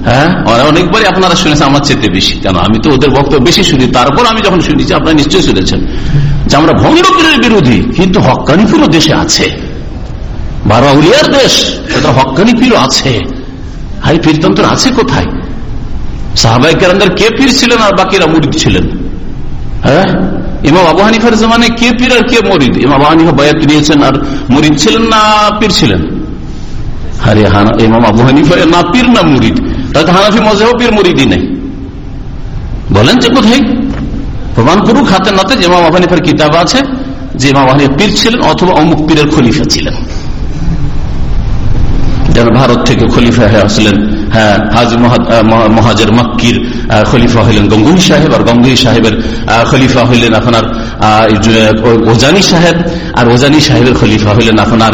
হ্যাঁ অনেকবারই আপনারা শুনেছেন, আমার চেতে বেশি। কেন? আমি তো ওদের বক্তব্য বেশি শুনি, তারপর আমি যখন শুনেছি, আপনারা নিশ্চয়ই শুনেছেন যে আমরা ভণ্ড পীরের বিরোধী, কিন্তু হকানি পীরও দেশে আছে। বারো উলিয়ার দেশ হকানি পীরও আছে। হাই, পীরতন্ত্র আছে কোথায়? সাহাবাই কেরামদের কে পীর ছিলেন আর বাকিরা মুরিদ ছিলেন? হ্যাঁ? ইমাম আবু হানিফার জমানে কে পীর আর কে মরিদ? ইমাম আবু হানিফা বয়াত দিয়েছেন আর মরিদ ছিলেন না পীর ছিলেন? আরে ইমাম আবু হানিফা না পীর না মুরিদ? তাহলে হানাফি মজাহ পীর মরিদই নেই। বলেন যে কোথায়? প্রমাণ করুক হাতে নাতে যে ইমাম আবু হানিফার কিতাব আছে, যে ইমাম আবু পীর ছিলেন অথবা অমুক পীরের খলিফা ছিলেন। যেন ভারত থেকে খলিফা হয়ে আসলেন। মহাজের মক্কির খলিফা হইলেন গঙ্গুই সাহেব আর গঙ্গুই সাহেবের খলিফা হইলেন আপনার ওজানি সাহেব আর ওজানি সাহেবের খলিফা হইলেন আপনার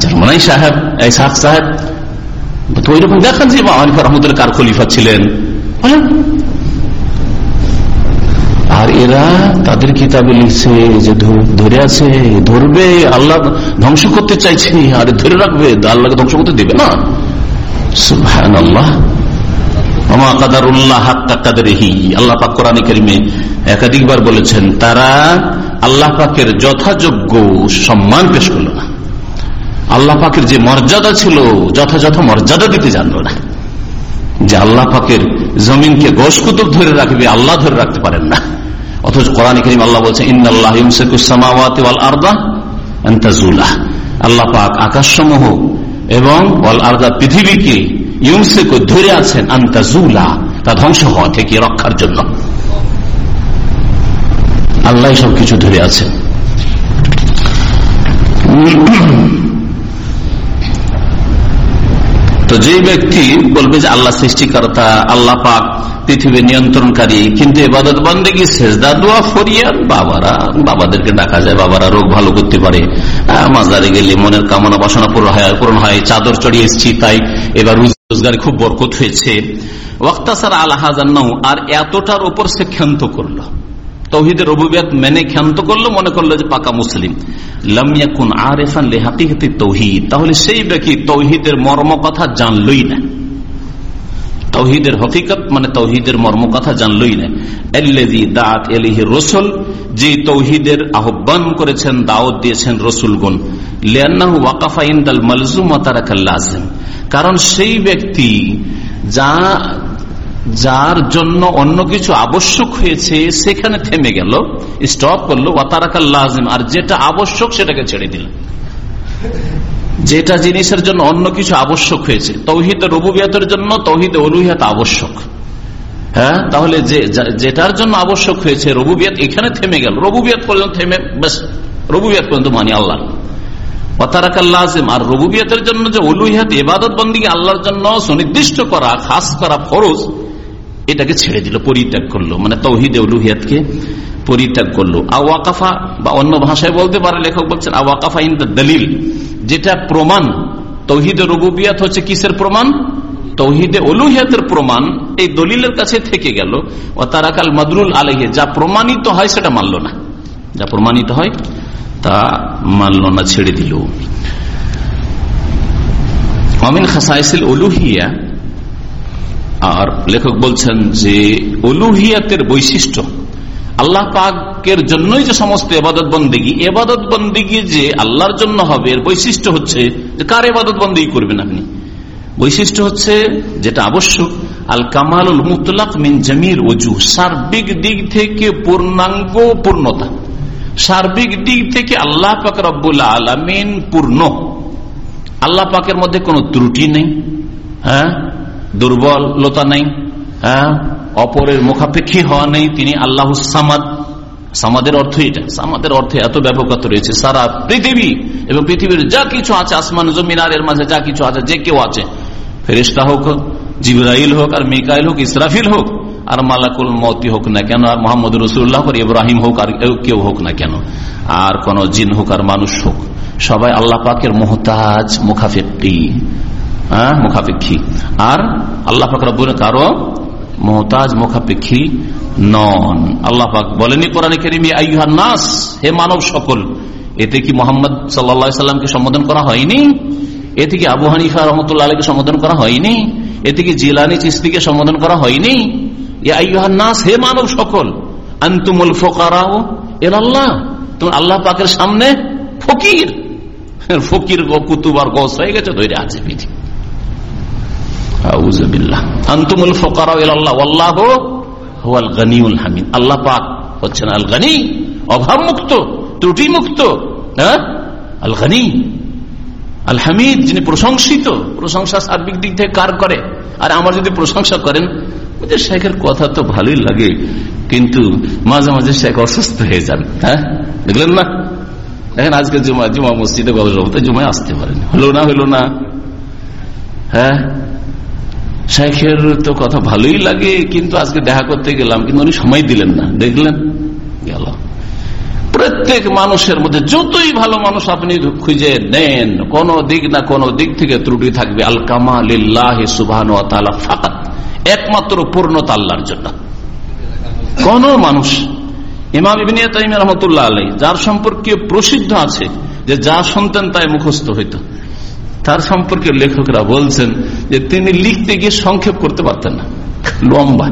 জার্মানাই সাহেব, এই সাহ সাহেব। তো ওই রকম দেখান যে মানিফা রহমতুল কার খলিফা ছিলেন। আর এরা তাদের কিতাবে লিখছে যে ধরে আছে, ধরবে, আল্লাহ ধ্বংস করতে চাইছে, আর ধরে রাখবে, আল্লাহকে ধ্বংস করতে দেবে না। একাধিকবার বলেছেন, তারা আল্লাহ পাকের যথাযোগ্য সম্মান পেশ করল না। আল্লাহ পাকের যে মর্যাদা ছিল, যথাযথ মর্যাদা দিতে জানলো না। যে আল্লাহ পাকের জমিনকে গোসকুতুব ধরে রাখবে, আল্লাহ ধরে রাখতে পারেন না। অথচ কোরআন করিম আল্লাহ বলছে আল্লাহ পাক আকাশ এবং আর্দা, পৃথিবীকে ইউসেক ধরে আছেন আন্তাজুলা তা ধ্বংস হওয়া থেকে রক্ষার জন্য। আল্লাহ সবকিছু ধরে আছেন। তো যে ব্যক্তি বলবে যে আল্লাহ সৃষ্টিকর্তা, আল্লাহ পাক, পৃথিবীর নিয়ন্ত্রণকারী, কিন্তু এবাদত বন্দেগি শেষদা দোয়া ফরিয়ান বাবারা, বাবাদেরকে ডাকা যায়, বাবারা রোগ ভালো করতে পারে। মাজারে গেলে মনের কামনা বাসনা পূরণ হয় পূরণ হয়, চাদর চড়িয়ে এসছি, তাই এবার রোজগার খুব বরকত হয়েছে। ওয়াক্তাসার আল্লাহ আর এতটার উপর সে ক্ষান্ত করল। তৌহিদের রবুবিয়াত মেনে ক্ষান্ত করল, মনে করল যে পাকা মুসলিম। লামিয়াকুন আর এফান লেহাকিহাতি তৌহিদ। তাহলে সেই ব্যক্তি তৌহিদের মর্ম কথা জানলই না। তৌহিদের হকিকত মানে তৌহিদের মর্ম কথা জানলই না। এল্লেদি দাঁত এলিহি রসুল, যে তৌহিদের আহ্বান করেছেন, দাওয়াত দিয়েছেন রসুলগুন লিয়ান্নাহু ওয়াকাফা ইন্দাল মালজুম ওয়াতারাকাল্লাজিম কারণ সেই ব্যক্তি যা যার জন্য অন্য কিছু আবশ্যক হয়েছে, সেখানে থেমে গেল। স্টপ করল ওয়াতারাকাল্লাজিম আর যেটা আবশ্যক সেটাকে ছেড়ে দিল। যেটা জিনিসের জন্য অন্য কিছু আবশ্যক হয়েছে, তৌহিদ রবুবিয়াতের জন্য তৌহিদ অলুহিয়াত আবশ্যক। হ্যাঁ? তাহলে যে যেটার জন্য আবশ্যক হয়েছে, রবুবিয়াত এখানে থেমে গেল। রবুবিয়াত পর্যন্ত থেমে বেশ রবুবিয়াত পর্যন্ত মানি আল্লাহ আর জন্য যে আল্লাহর জন্য সুনির্দিষ্ট করা, খাস করা ফরজ এটাকে ছেড়ে দিল, পরিত্যাগ করল। মানে তৌহিদ উলুহিয়াতকে পরিত্যাগ করল। আওয়াকাফা বা অন্য ভাষায় বলতে পারে, লেখক বলছেন আওয়াকাফা ইন দ্য দলিল। যেটা প্রমাণ, তৌহিদে রবুবিয়াত হচ্ছে কিসের প্রমাণ? তৌহিদে অলুহিয়াতের প্রমাণ এই দলিলের কাছে থেকে গেল। ও তারাকাল মদরুল আলহে যা প্রমাণিত হয় সেটা মানল না। যা প্রমাণিত হয়, তা মানল না, ছেড়ে দিল। অমিন খাসাইসিল অলুহিয়া আর লেখক বলছেন যে অলুহিয়াতের বৈশিষ্ট্য, আল্লাহ পাকের জন্যই যে সমস্ত এবাদত বন্দিগি এবাদত বন্দিগি যে আল্লাহর জন্য হবে, এর বৈশিষ্ট্য হচ্ছে যে কার এবাদত বন্দিগি করবেন আপনি? বৈশিষ্ট্য হচ্ছে যেটা আবশ্যক, আল কামাল মুতলাক মিন জমির ওজু সার্বিক দিক থেকে পূর্ণাঙ্গ পূর্ণতা। সার্বিক দিক থেকে আল্লাহ পাক রব্বুল আলমিন পূর্ণ। আল্লাহ পাকের মধ্যে কোনো ত্রুটি নেই হ্যাঁ? দুর্বলতা নেই হ্যাঁ? অপরের মুখাপেক্ষী হওয়া নেই, তিনি আল্লাহ সামাদ। সামাদের অর্থ এটা। সামাদের অর্থে এত ব্যাপকতা রয়েছে। সারা পৃথিবী এবং পৃথিবীর যা কিছু আছে, আসমান জমিনারের মাঝে যা কিছু আছে, যে কেউ আছে ফেরিস্তা হোক, জিবরাইল হোক, আর মিকাইল হোক, ইসরাফিল হোক, আর মালাকুল মতি হোক না কেন, আর মোহাম্মদ রসুল্লাহ হোক ইব্রাহিম হোক, আর কেউ হোক না কেন, আর কোন জিন হোক, আর মানুষ হোক। সবাই আল্লাহ পাকের মোহতাজ মুখাফেক্কি। হ্যাঁ মুখাপেক্ষী। আর আল্লাহ পাক রব্বুল কারও মোহতাজ, মুখাপেক্ষী নন। আল্লাহ পাক বলেনি কোরআন কেরিমি আইহান নাস, হে মানব সকল, এতে কি মোহাম্মদ সাল্লা সম্বোধন করা হয়নি? এতে কি আবু হানিফা রহমতুল্লাহ আলীকে সম্বোধন করা হয়নি? এতে কি জিলানি চিস্তিকে সম্বোধন করা হয়নি? নাস, হে মানব সকল, আন্তুমুল ফোকারাও এর আল্লাহ তুমি আল্লাহ পাকের সামনে ফকির। ফকির কুতুব আর গস হয়ে গেছে, ধরে আছে পৃথিবী আল্লাহ হামিদ। আল্লাহ পাক অভাব মুক্ত ত্রুটি মুক্ত যিনি প্রশংসিত, প্রশংসা সার্বিক দিক থেকে কার করে? আর আমার যদি প্রশংসা করেন শেখের কথা তো ভালোই লাগে, কিন্তু মাঝে মাঝে শেখ অসুস্থ হয়ে যান হ্যাঁ? দেখলেন না? দেখেন আজকে জুমা জুমা মসজিদে গত জুমায় আসতে পারেন। হলো না হলো না? হ্যাঁ? শেখের তো কথা ভালোই লাগে, কিন্তু আজকে দেখা করতে গেলাম, কিন্তু উনি সময় দিলেন না। দেখলেন? গেল প্রত্যেক মানুষের মধ্যে যতই ভালো মানুষ আপনি খুঁজে নেন, কোন দিক না কোন দিক থেকে ত্রুটি থাকবে। আল কামাল সুবাহ ফাকাত। একমাত্র পূর্ণতা আল্লাহর জন্য। কোন মানুষ, ইমাম তাইম রহমতুল্লাহ আলাই যার সম্পর্কে প্রসিদ্ধ আছে যে যা শুনতেন তাই মুখস্থ হইত। তার সম্পর্কে লেখকরা বলছেন যে তিনি লিখতে গিয়ে সংক্ষেপ করতে পারতেন না। লম্বা।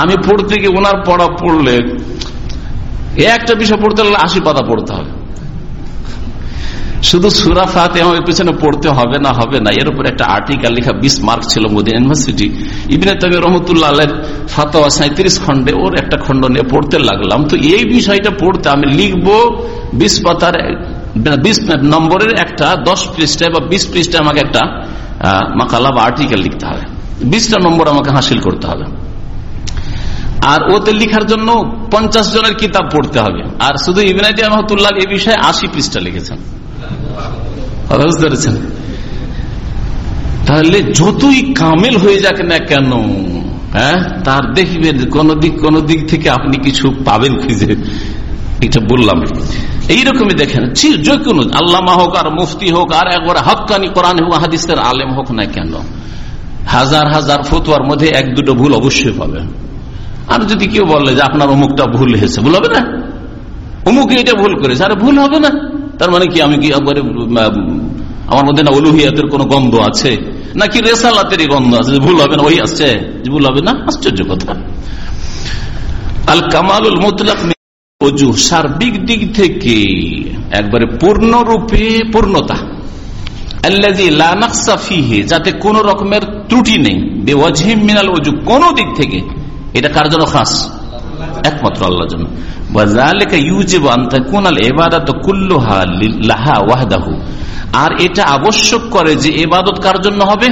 আমি পড়তে গিয়ে ওনার পড়া পড়লে একটা বিষয় পড়তে হলে আশি পাতা পড়তে হবে। শুধু সুরা ফাতে আমার পেছনে পড়তে হবে না হবে না। এর উপর একটা আর্টিকেল লেখা বিশ মার্ক ছিল মোদিন ইউনিভার্সিটি। ইবিনে তবে রহমতুল্লাহ ফাতোয়া সাঁত্রিশ খন্ডে ওর একটা খন্ড নিয়ে পড়তে লাগলাম। তো এই বিষয়টা পড়তে আমি লিখব বিশ পাতার বিশ নম্বরের একটা, দশ পৃষ্ঠায় বা বিশ পৃষ্ঠায় আমাকে একটা মাকালা বা আর্টিকেল লিখতে হবে। বিশটা নম্বর আমাকে হাসিল করতে হবে। আর ওতে লিখার জন্য পঞ্চাশ জনের কিতাব পড়তে হবে। আর শুধু ইবিনাইটি রহমতুল্লাহ এই বিষয়ে আশি পৃষ্ঠা লিখেছেন। তাহলে যতই কামেল হয়ে যাক না কেন হ্যাঁ তার দেখবেন কোন দিক কোন দিক থেকে আপনি কিছু পাবেন খুঁজে। এটা বললাম। এইরকমই দেখেন যে কোনো, আল্লামা হোক আর মুফতি হোক আর একবার হকানি কোরআন হোক হাদিসের আলেম হোক না কেন, হাজার হাজার ফতুয়ার মধ্যে এক দুটো ভুল অবশ্যই পাবেন। আর যদি কেউ বলে যে আপনার অমুকটা ভুল হয়েছে, ভুল হবে না? অমুকে এটা ভুল করেছে, আরে ভুল হবে না। তার মানে কি, আমি কি একবারে আমার মধ্যে না অলুহিয়াতের কোন গন্ধ আছে? নাকি রেসালাতেরই গন্ধ আছে ভুল হবে না? ওই আসছে ভুল হবে না? আশ্চর্য কথা। আল কামালুল মুতলাক অজু সার্বিক দিক থেকে একবারে পূর্ণরূপে পূর্ণতা। যাতে কোন রকমের ত্রুটি নেই। মিনাল অজু, কোন দিক থেকে এটা কার জন্য খাস? একমাত্র আল্লাহর জন্য। আর এটা আবশ্যক করে যে এবাদত কার জন্য হবে?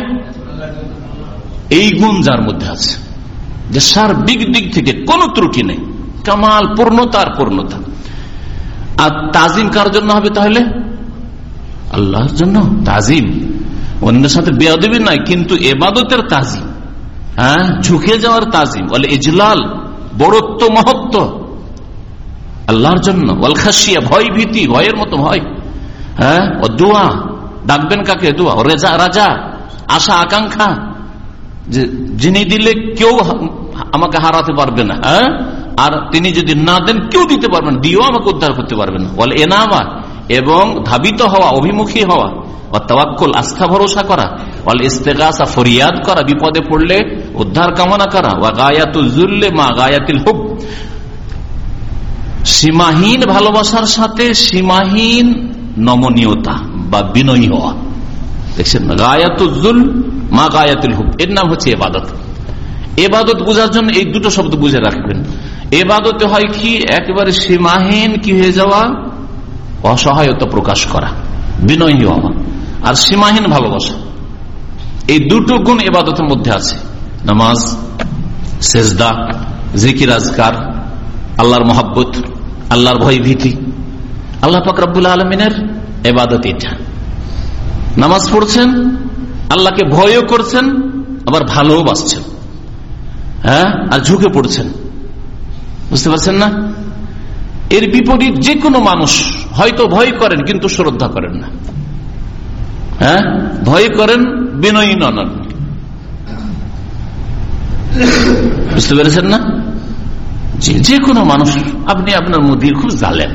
এই গুণ যার মধ্যে আছে। যে সার্বিক দিক থেকে কোনো ত্রুটি নেই। কামাল পূর্ণতা আর পূর্ণতা। আর তাজিম কার জন্য হবে তাহলে? আল্লাহর জন্য। তাজিম। অন্যের সাথে বেয়াদবি নয় কিন্তু এবাদতের তাজিম। হ্যাঁ ঝুঁকে যাওয়ার তাজিম। বলে ইজলাল, বড়ত্ব, মহত্ব। আল্লাহর জন্য। খাসিয়া ভয় ভীতি, ভয়ের মতো ভয়। হ্যাঁ ও দোয়া। ডাকবেন কাকে? দোয়া। ও রেজা, রাজা। আশা, আকাঙ্ক্ষা। যিনি দিলে কেউ আমাকে হারাতে পারবে না। হ্যাঁ? আর তিনি যদি না দেন, কেউ দিতে পারবেন দিয়েও আমাকে উদ্ধার করতে পারবেন বলে এনামা, এবং ধাবিত হওয়া, অভিমুখী হওয়া তাওয়াক্কুল, আস্থা ভরসা করা ফরিয়াদ করা, বিপদে পড়লে উদ্ধার কামনা করা সীমাহীন ভালোবাসার সাথে সীমাহীন নমনীয়তা বা বিনয়ী হওয়া। দেখছেন গায়াতুল মা গায়াতুল হুব। এর নাম হচ্ছে এবাদত। এবাদত বোঝার জন্য এই দুটো শব্দ বুঝে রাখবেন। এবাদতে হয় কি? একেবারে সীমাহীন কি হয়ে যাওয়া? অসহায়তা প্রকাশ করা। বিনয়ী হওয়া। আর সীমাহীন ভালোবাসা। এই দুটো গুণ এবাদতের মধ্যে আছে। নামাজ, সেজদা, জিকির, আজকার, আল্লাহর মহাব্বত, আল্লাহর ভয় ভীতি আল্লাহ ফকরাবুল আলমিনের এবাদত এটা। নামাজ পড়ছেন, আল্লাহকে ভয়ও করছেন, আবার ভালোও বাসছেন। হ্যাঁ? আর ঝুঁকে পড়ছেন। বুঝতে পারছেন না? এর বিপরীত যে কোনো মানুষ হয়তো ভয় করেন, কিন্তু শ্রদ্ধা করেন না। হ্যাঁ? ভয় করেন বিনয়ী নন বুঝতে পেরেছেন না? যে কোনো মানুষ, আপনি আপনার মুদির খুব জালেন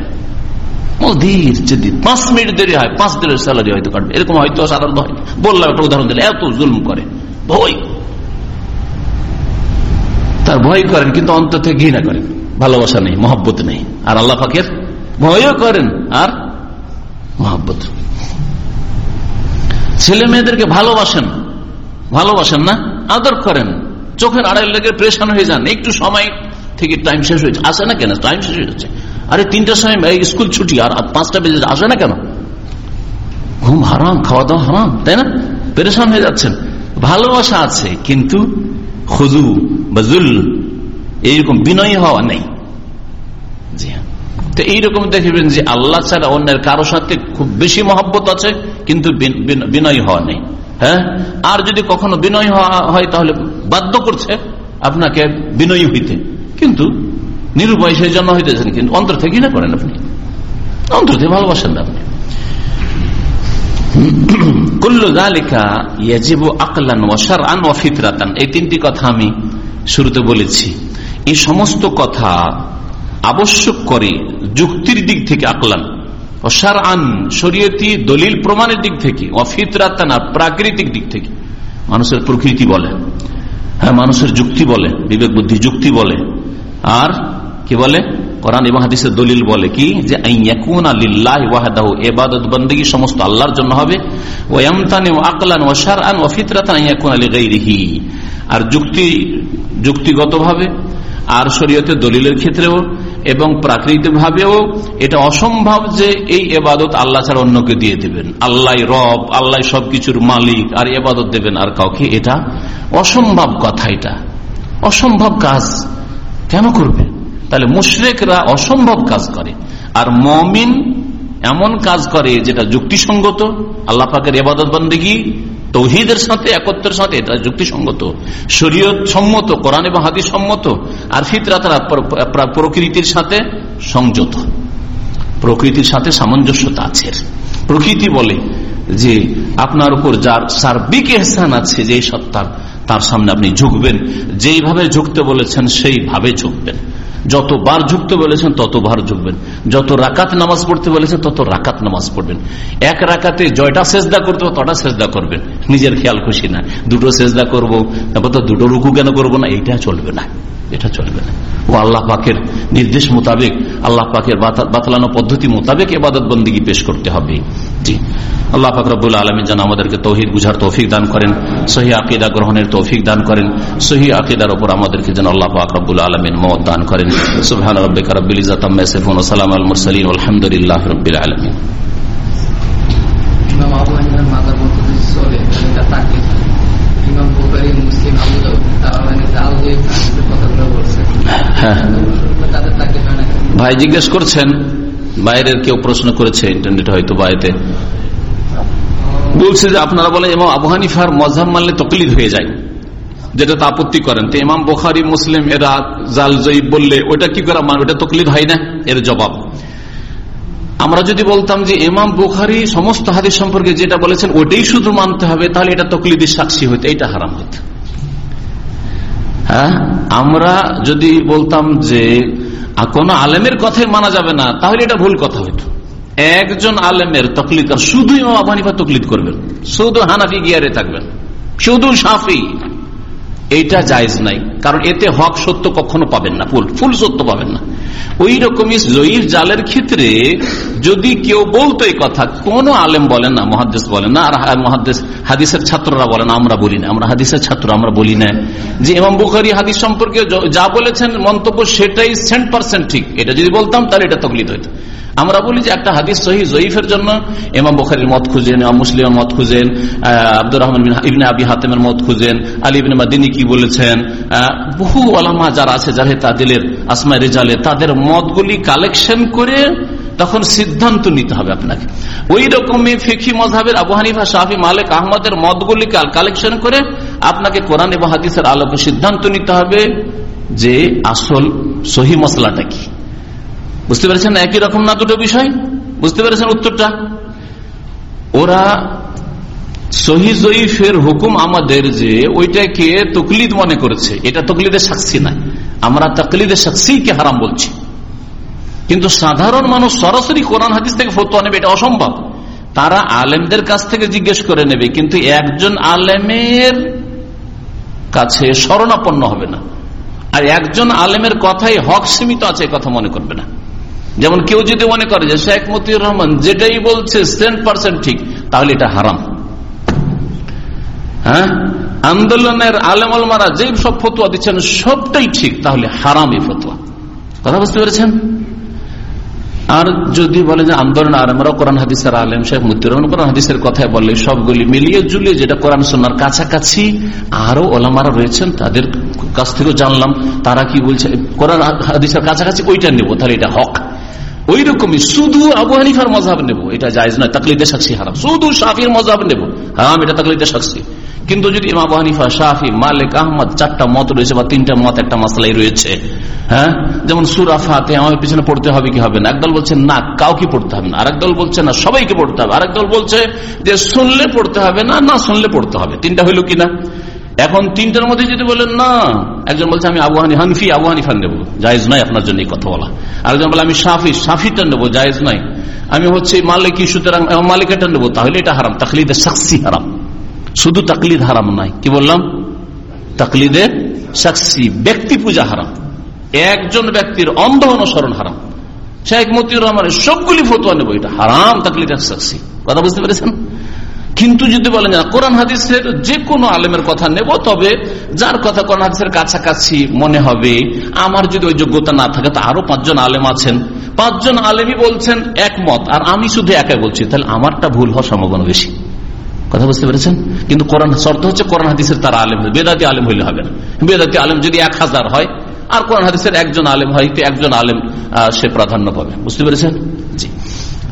মুদির যদি পাঁচ মিনিট দেরি হয়, পাঁচ দিনের স্যালারি হয়তো কাটবে। এরকম হয়তো সাধারণত হয়। বললাম একটা উদাহরণ দিলে এত জুলম করে। ভয়। তার ভয় করেন, কিন্তু অন্তর থেকে ঘৃণা করেন। ভালোবাসা নেই, মহব্বত নেই। আর আল্লাহ পাকের ভয়ও করেন, আর মহব্বত। ছেলে মেয়েদেরকে ভালোবাসেন ভালোবাসেন না, আদর করেন। চোখের আড়াই লেগে প্রেশান হয়ে যান, একটু সময় থেকে টাইম শেষ হয়েছে আসে না কেন? টাইম শেষ হয়ে যাচ্ছে। আরে, তিনটার সময় স্কুল ছুটি, আর পাঁচটা বেজে আসে না কেন? ঘুম হারাম, খাওয়া দাওয়া হারাম, তাই না? প্রেশান হয়ে যাচ্ছেন। ভালোবাসা আছে, কিন্তু খুজু বা জুল এইরকম বিনয়ী হওয়া নেই। জি হ্যাঁ। তো এইরকম দেখবেন যে আল্লাহ ছাড়া অন্যের কারও সাথে খুব বেশি মহব্বত আছে, কিন্তু বিনয়ী হওয়া নেই। হ্যাঁ? আর যদি কখনো বিনয় হওয়া হয়, তাহলে বাধ্য করছে আপনাকে বিনয়ী হইতে। কিন্তু নিরুপায় সেই জন্য হইতেছেন, কিন্তু অন্তর থেকে না করেন আপনি। অন্তর থেকে ভালোবাসেন না আপনি। এই তিনটি কথা আমি শুরুতে বলেছি। এই সমস্ত কথা আবশ্যক করে যুক্তির দিক থেকে আকলান। অসার আন শরীয়তি দলিল প্রমাণের দিক থেকে অফিতরাতান প্রাকৃতিক দিক থেকে। মানুষের প্রকৃতি বলে হ্যাঁ মানুষের যুক্তি বলে, বিবেক বুদ্ধি যুক্তি বলে। আর কি বলে? কোরআন এবং দলিল বলে কি? যে এবাদত বন্দী সমস্ত আল্লাহর জন্য হবে। আর যুক্তি যুক্তিগত ভাবে আর শরীয়তের দলিলের ক্ষেত্রেও এবং প্রাকৃতিক ভাবেও এটা অসম্ভব যে এই এবাদত আল্লাহ ছাড়া অন্যকে দিয়ে দেবেন। আল্লাহ রব আল্লাহ সবকিছুর মালিক, আর এবাদত দেবেন আর কাউকে। এটা অসম্ভব কথা এটা। অসম্ভব কাজ কেন করবে? তাহলে মুশরেকরা অসম্ভব কাজ করে। আর মমিন এমন কাজ করে যেটা যুক্তিসঙ্গত। আল্লাহ পাকের এবাদত বন্দেগী তৌহিদের সাথে একত্রের সাথে, এটা যুক্তিসঙ্গত। শরীয়ত সম্মত, কোরআন এবং হাদিস সম্মত, আর ফিতরাতারা প্রকৃতির সাথে সংযত। প্রকৃতির সাথে সামঞ্জস্যতা আছে। প্রকৃতি বলে যে, আপনার উপর যার সার্বিক এহসান আছে যে সত্তার, তার সামনে আপনি ঝুঁকবেন। যেইভাবে ঝুঁকতে বলেছেন, সেইভাবে ঝুঁকবেন। যতবার ঝুঁকতে বলেছেন ততবার ঝুঁকবেন। যত রাকাত নামাজ পড়তে বলেছেন, তত রাকাত নামাজ পড়বেন। এক রাকাতে জয়টা সেজদা করতে তটা সেজদা করবেন। নিজের খেয়াল খুশি না। দুটো সেজদা করব, তারপর তো দুটো রুকু কেন করব না? এটা চলবে না। এটা চলবে না। ও আল্লাহ পাকের নির্দেশ মোতাবেক, আল্লাহ পাকের বাতলানো পদ্ধতি মোতাবেক এবাদত বন্দীগী পেশ করতে হবে। জি আল্লাহ পাক রব্বুল আলমী যেন আমাদেরকে তৌহিদ বুঝার তৌফিক দান করেন সহি আকিদা গ্রহণের তৌফিক দান করেন সহি আকিদার ওপর আমাদেরকে যেন আল্লাহ পাক রব্বুল আলমিন মত দান করেন। রব্বিক রব্বিল সালামু আলাল মুরসালিন আলহামদুলিল্লাহ রব্বিল আলামিন। ভাই জিজ্ঞেস করছেন বাইরের কেউ প্রশ্ন করেছে ইন্টারনেট হয়তো বাইরে। বলছে যে আপনারা বলে এবং আবু হানিফার মজাব মানলে তকলিদ হয়ে যায়। যেটা তা আপত্তি করেন। তো ইমাম বোখারি, মুসলিম, এরা জাল জয়ীব বললে ওটা কি করা মান ওটা তকলিদ হয় না? এর জবাব। আমরা যদি বলতাম যে ইমাম বুখারি সমস্ত হাদিস সম্পর্কে যেটা বলেছেন ওটাই শুধু মানতে হবে, তাহলে এটা তকলিদের সাক্ষী হইতে এটা হারাম হইত। হ্যাঁ? আমরা যদি বলতাম যে কোন আলেমের কথাই মানা যাবে না, তাহলে এটা ভুল কথা হইতো একজন আলেমের তকলিদ শুধু ইমাম তকলিদ করবেন। শুধু হানাফি গিয়ারে থাকবেন। শুধু সাফি এটা জায়জ নাই, কারণ এতে হক সত্য কখনো পাবেন না, ফুল ফুল সত্য পাবেন না। ওই রকমই জয়ীর জালের ক্ষেত্রে যদি কেউ বলতো এই কথা, কোন আলেম বলেন না মহাদেশ বলেন না, আর মহাদেশ হাদিসের ছাত্ররা বলেন, আমরা বলি না, আমরা হাদিসের ছাত্র, আমরা বলি না। যে এমাম বুখারি হাদিস সম্পর্কে যা বলেছেন মন্তব্য সেটাই সেন্ট পার্সেন্ট ঠিক। এটা যদি বলতাম তাহলে এটা তকলিত হইতো। আমরা বলি যে একটা হাদিস সহি জয়ীফের জন্য। এমাম বখারির মত খুঁজেন, ইমাম মুসলিমের মত খুঁজেন আব্দুর রহমান ইবনে আবি হাতেমের মত খুঁজেন, আলী ইবনে মাদিনী কি বলেছেন বহু আলামা যারা আছে, যারা তাদিলের আসমাই রেজালে তাদের মতগুলি কালেকশন করে তখন সিদ্ধান্ত নিতে হবে আপনাকে। ওই রকমই ফিখি মজাবের আবু হানিফা শাহি মালিক, আহমদের মতগুলি কালেকশন করে আপনাকে কোরআন এবং হাদিসের আলোকে সিদ্ধান্ত নিতে হবে যে আসল সহি মশলাটা কি। বুঝতে পেরেছেন একই রকম না দুটো বিষয়? বুঝতে পেরেছেন উত্তরটা? ওরা সহি হুকুম আমাদের যে ওইটাকে তকলিদ মনে করেছে। এটা তকলিদের সাক্ষী নাই আমরা তকলিদের সাক্ষীকে হারাম বলছি। কিন্তু সাধারণ মানুষ সরাসরি কোরআন হাদিস থেকে ফতোয়া নেবে, এটা অসম্ভব। তারা আলেমদের কাছ থেকে জিজ্ঞেস করে নেবে, কিন্তু একজন আলেমের কাছে শরণাপন্ন হবে না। আর একজন আলেমের কথাই হক সীমিত আছে কথা মনে করবে না। যেমন কেউ যদি মনে করে যে শেখ মতিউর রহমান যেটাই বলছে সেন্ট পার্সেন্ট ঠিক, তাহলে এটা হারাম। হ্যাঁ? আন্দোলনের আলেমারা যে সব ফতুয়া দিচ্ছেন, সবটাই ঠিক, তাহলে হারাম এই ফতুয়া। কথা বুঝতে পেরেছেন? আর যদি বলে যে আন্দোলন আলমরা কোরআন হাদিসের আলেম, শেখ মুতির রহমান কোরআন হাদিসের কথায় বললে সবগুলি মিলিয়ে জুলিয়ে যেটা কোরআন সোনার কাছাকাছি, আরও ওলামারা রয়েছেন, তাদের কাছ থেকেও জানলাম, তারা কি বলছে, কোরআন হাদিসের কাছাকাছি ওইটা নেব, তাহলে এটা হক। ওই রকমই শুধু আবু হানিফার মজাব নেব। এটা জায়জ নয়, তাকলিদের সাক্ষী হারাম। শুধু শাফির মজাব নেব। হারাম, এটা তাকলিদের সাক্ষী। কিন্তু যদি আবু হানিফা, শাফি, মালিক, আহমদ চারটা মত রয়েছে বা তিনটা মত, একটা মশলাই রয়েছে হ্যাঁ? যেমন সুরা ফাতে আমার পিছনে পড়তে হবে কি হবে না? একদল বলছে, না, কাউকে পড়তে হবে না। আরেক দল বলছে, না, সবাইকে পড়তে হবে। আরেক দল বলছে যে, শুনলে পড়তে হবে না না শুনলে পড়তে হবে। তিনটা হইল কিনা এখন তিনটার মধ্যে যদি বলেন, না, একজন বলছে, আমি আবু হানি, হানফি, আবু হানিফান নেব, জায়েজ নাই আপনার জন্য এই কথা বলা। আরেকজন বলে, আমি সাফি সাফিটা নেব, জায়েজ নাই। আমি হচ্ছে মালিকি সুতরাং মালিকাটা নেব, তাহলে এটা হারাম তাকলিদে সাক্ষী হারাম। শুধু তাকলিদ হারাম নাই, কি বললাম? তাকলিদের সাক্ষী ব্যক্তি পূজা হারাম। একজন ব্যক্তির অন্ধ অনুসরণ হারাম। শেখ মতিউর রহমানের সবগুলি ফতোয়া নেব, এটা হারাম তাকলিদের সাক্ষী কথা বুঝতে পেরেছেন? কিন্তু যদি বলেন না, কোরআন হাদিসের যে কোনো আলেমের কথা নেব, তবে যার কথা কোরআন হাদিসের কাছাকাছি মনে হবে, আমার যদি ওই যোগ্যতা না থাকে, তো আরও পাঁচজন আলেম আছেন। পাঁচজন আলেমই বলছেন, একমত। আর আমি শুধু একাই বলছি, তাহলে আমারটা ভুল হওয়ার সম্ভাবনা বেশি। কথা বুঝতে পেরেছেন? কিন্তু কোরআন, শর্ত হচ্ছে কোরআন হাদিসের তারা আলেম বেদাতি আলেম হইলে হবে না। বেদাতি আলেম যদি এক হাজার হয়, আর কোরআন হাদিসের একজন আলেম হয় একজন আলেম সে প্রাধান্য পাবে। বুঝতে পেরেছেন?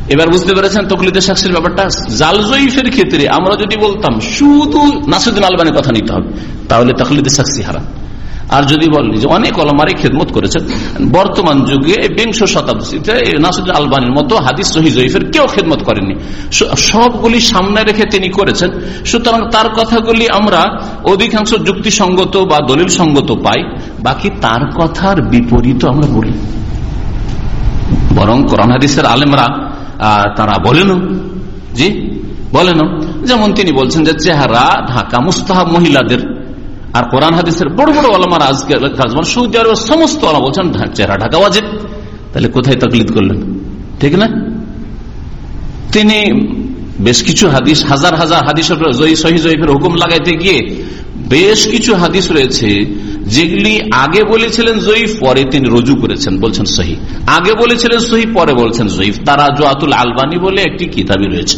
এবার বুঝতে পেরেছেন তকলিদের সাক্ষীর ব্যাপারটা? জাল জয়ীফের ক্ষেত্রে আমরা যদি বলতাম, শুধু নাসুদ্দিন আলবানের কথা নিতে হবে, তাহলে তকলিদের সাক্ষী হারাম। আর যদি বলেন যে অনেক অলমারি খেদমত করেছেন, বর্তমান যুগে বিংশ শতাব্দীতে নাসুদ আলবানের মতো হাদিস সহি জয়ীফের কেউ খেদমত করেননি। সবগুলি সামনে রেখে তিনি করেছেন। সুতরাং তার কথাগুলি আমরা অধিকাংশ যুক্তিসঙ্গত বা দলিল সঙ্গত পাই, বাকি তার কথার বিপরীত আমরা বলি। বরং কোরআন হাদিসের আলেমরা তারা বলেন। জি, বলেন। যেমন তিনি বলছেন যে চেহারা ঢাকা মুস্তাহাব মহিলাদের। আর কোরআন হাদিসের বড় বড় আলমার আজকে সৌদি আরবের সমস্ত আলম বলছেন চেহারা ঢাকা ওয়াজিব। তাহলে কোথায় তকলিদ করলেন? ঠিক না? তিনি বেশ কিছু হাদিস, হাজার হাজার হাদিস সহি জয়ীফের হুকুম লাগাইতে গিয়ে বেশ কিছু হাদিস রয়েছে, যেগুলি আগে বলেছিলেন জয়ীফ, পরে তিনি রজু করেছেন, বলছেন সহি। আগে বলেছিলেন সহি, পরে বলছেন জয়ীফ। তারা জোয়াতুল আলবানি বলে একটি কিতাবই রয়েছে।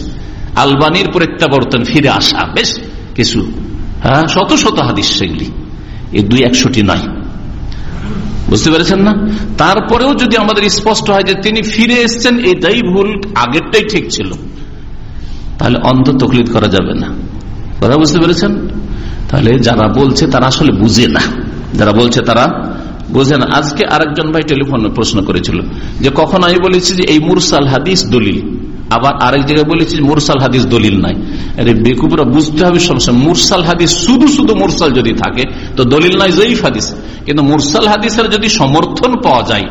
আলবানির প্রত্যাবর্তন ফিরে আসা, বেশ কিছু হ্যাঁ শত শত হাদিস সেগুলি। এই দুই একশোটি নয়। বুঝতে পেরেছেন না? তারপরেও যদি আমাদের স্পষ্ট হয় যে তিনি ফিরে এসছেন, এটাই ভুল, আগেরটাই ঠিক ছিল। তাহলে অন্ধ তকলিদ করা যাবে না। কথা বুঝতে পেরেছেন? তাহলে যারা বলছে তারা আসলে বুঝে না। যারা বলছে তারা বুঝে না। আজকে আরেকজন ভাই টেলিফোনে প্রশ্ন করেছিল যে, কখন আমি বলেছি যে এই মুরসাল হাদিস দলিল? আবার আরেক জায়গায় বলেছি মুরসাল হাদিস দলিল নাই। আরে বেকুবরা, বুঝতে হবে সমস্যা মুরসাল হাদিস শুধু শুধু মুরসাল যদি থাকে, তো দলিল নাই, জয়ীফ হাদিস। কিন্তু মুরসাল হাদিসের যদি সমর্থন পাওয়া যায়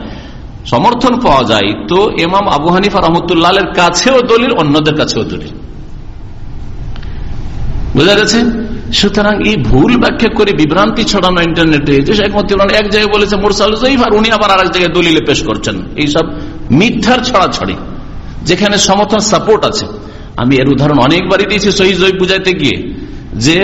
সমর্থন পাওয়া যায়, তো এমাম আবু হানিফা রহমতুল্লাহের কাছেও দলিল, অন্যদের কাছেও দলিল। বোঝা গেছে? সুতরাং এই ভুল ব্যাখ্যা করে বিভ্রান্তি ছড়ানো ইন্টারনেটে, যে এক জায়গায় বলেছে, মুরসাল আর উনি আবার আরেক জায়গায় দলিলে পেশ করছেন। এইসব মিথ্যার ছড়াছড়ি, যেখানে সমর্থন, সাপোর্ট আছে। আমি এর উদাহরণ অনেকবারই দিয়েছি সহি জয় বুঝাইতে গিয়ে, যে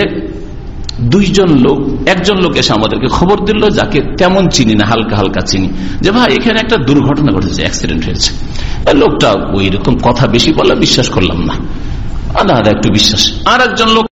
দুইজন লোক, একজন লোক এসে আমাদেরকে খবর দিল, যাকে তেমন চিনি না, হালকা হালকা চিনি, যে ভাই, এখানে একটা দুর্ঘটনা ঘটেছে অ্যাক্সিডেন্ট হয়েছে। লোকটা ওই রকম কথা বেশি বলে বিশ্বাস করলাম না। আধা আধা একটু বিশ্বাস। আর একজন লোক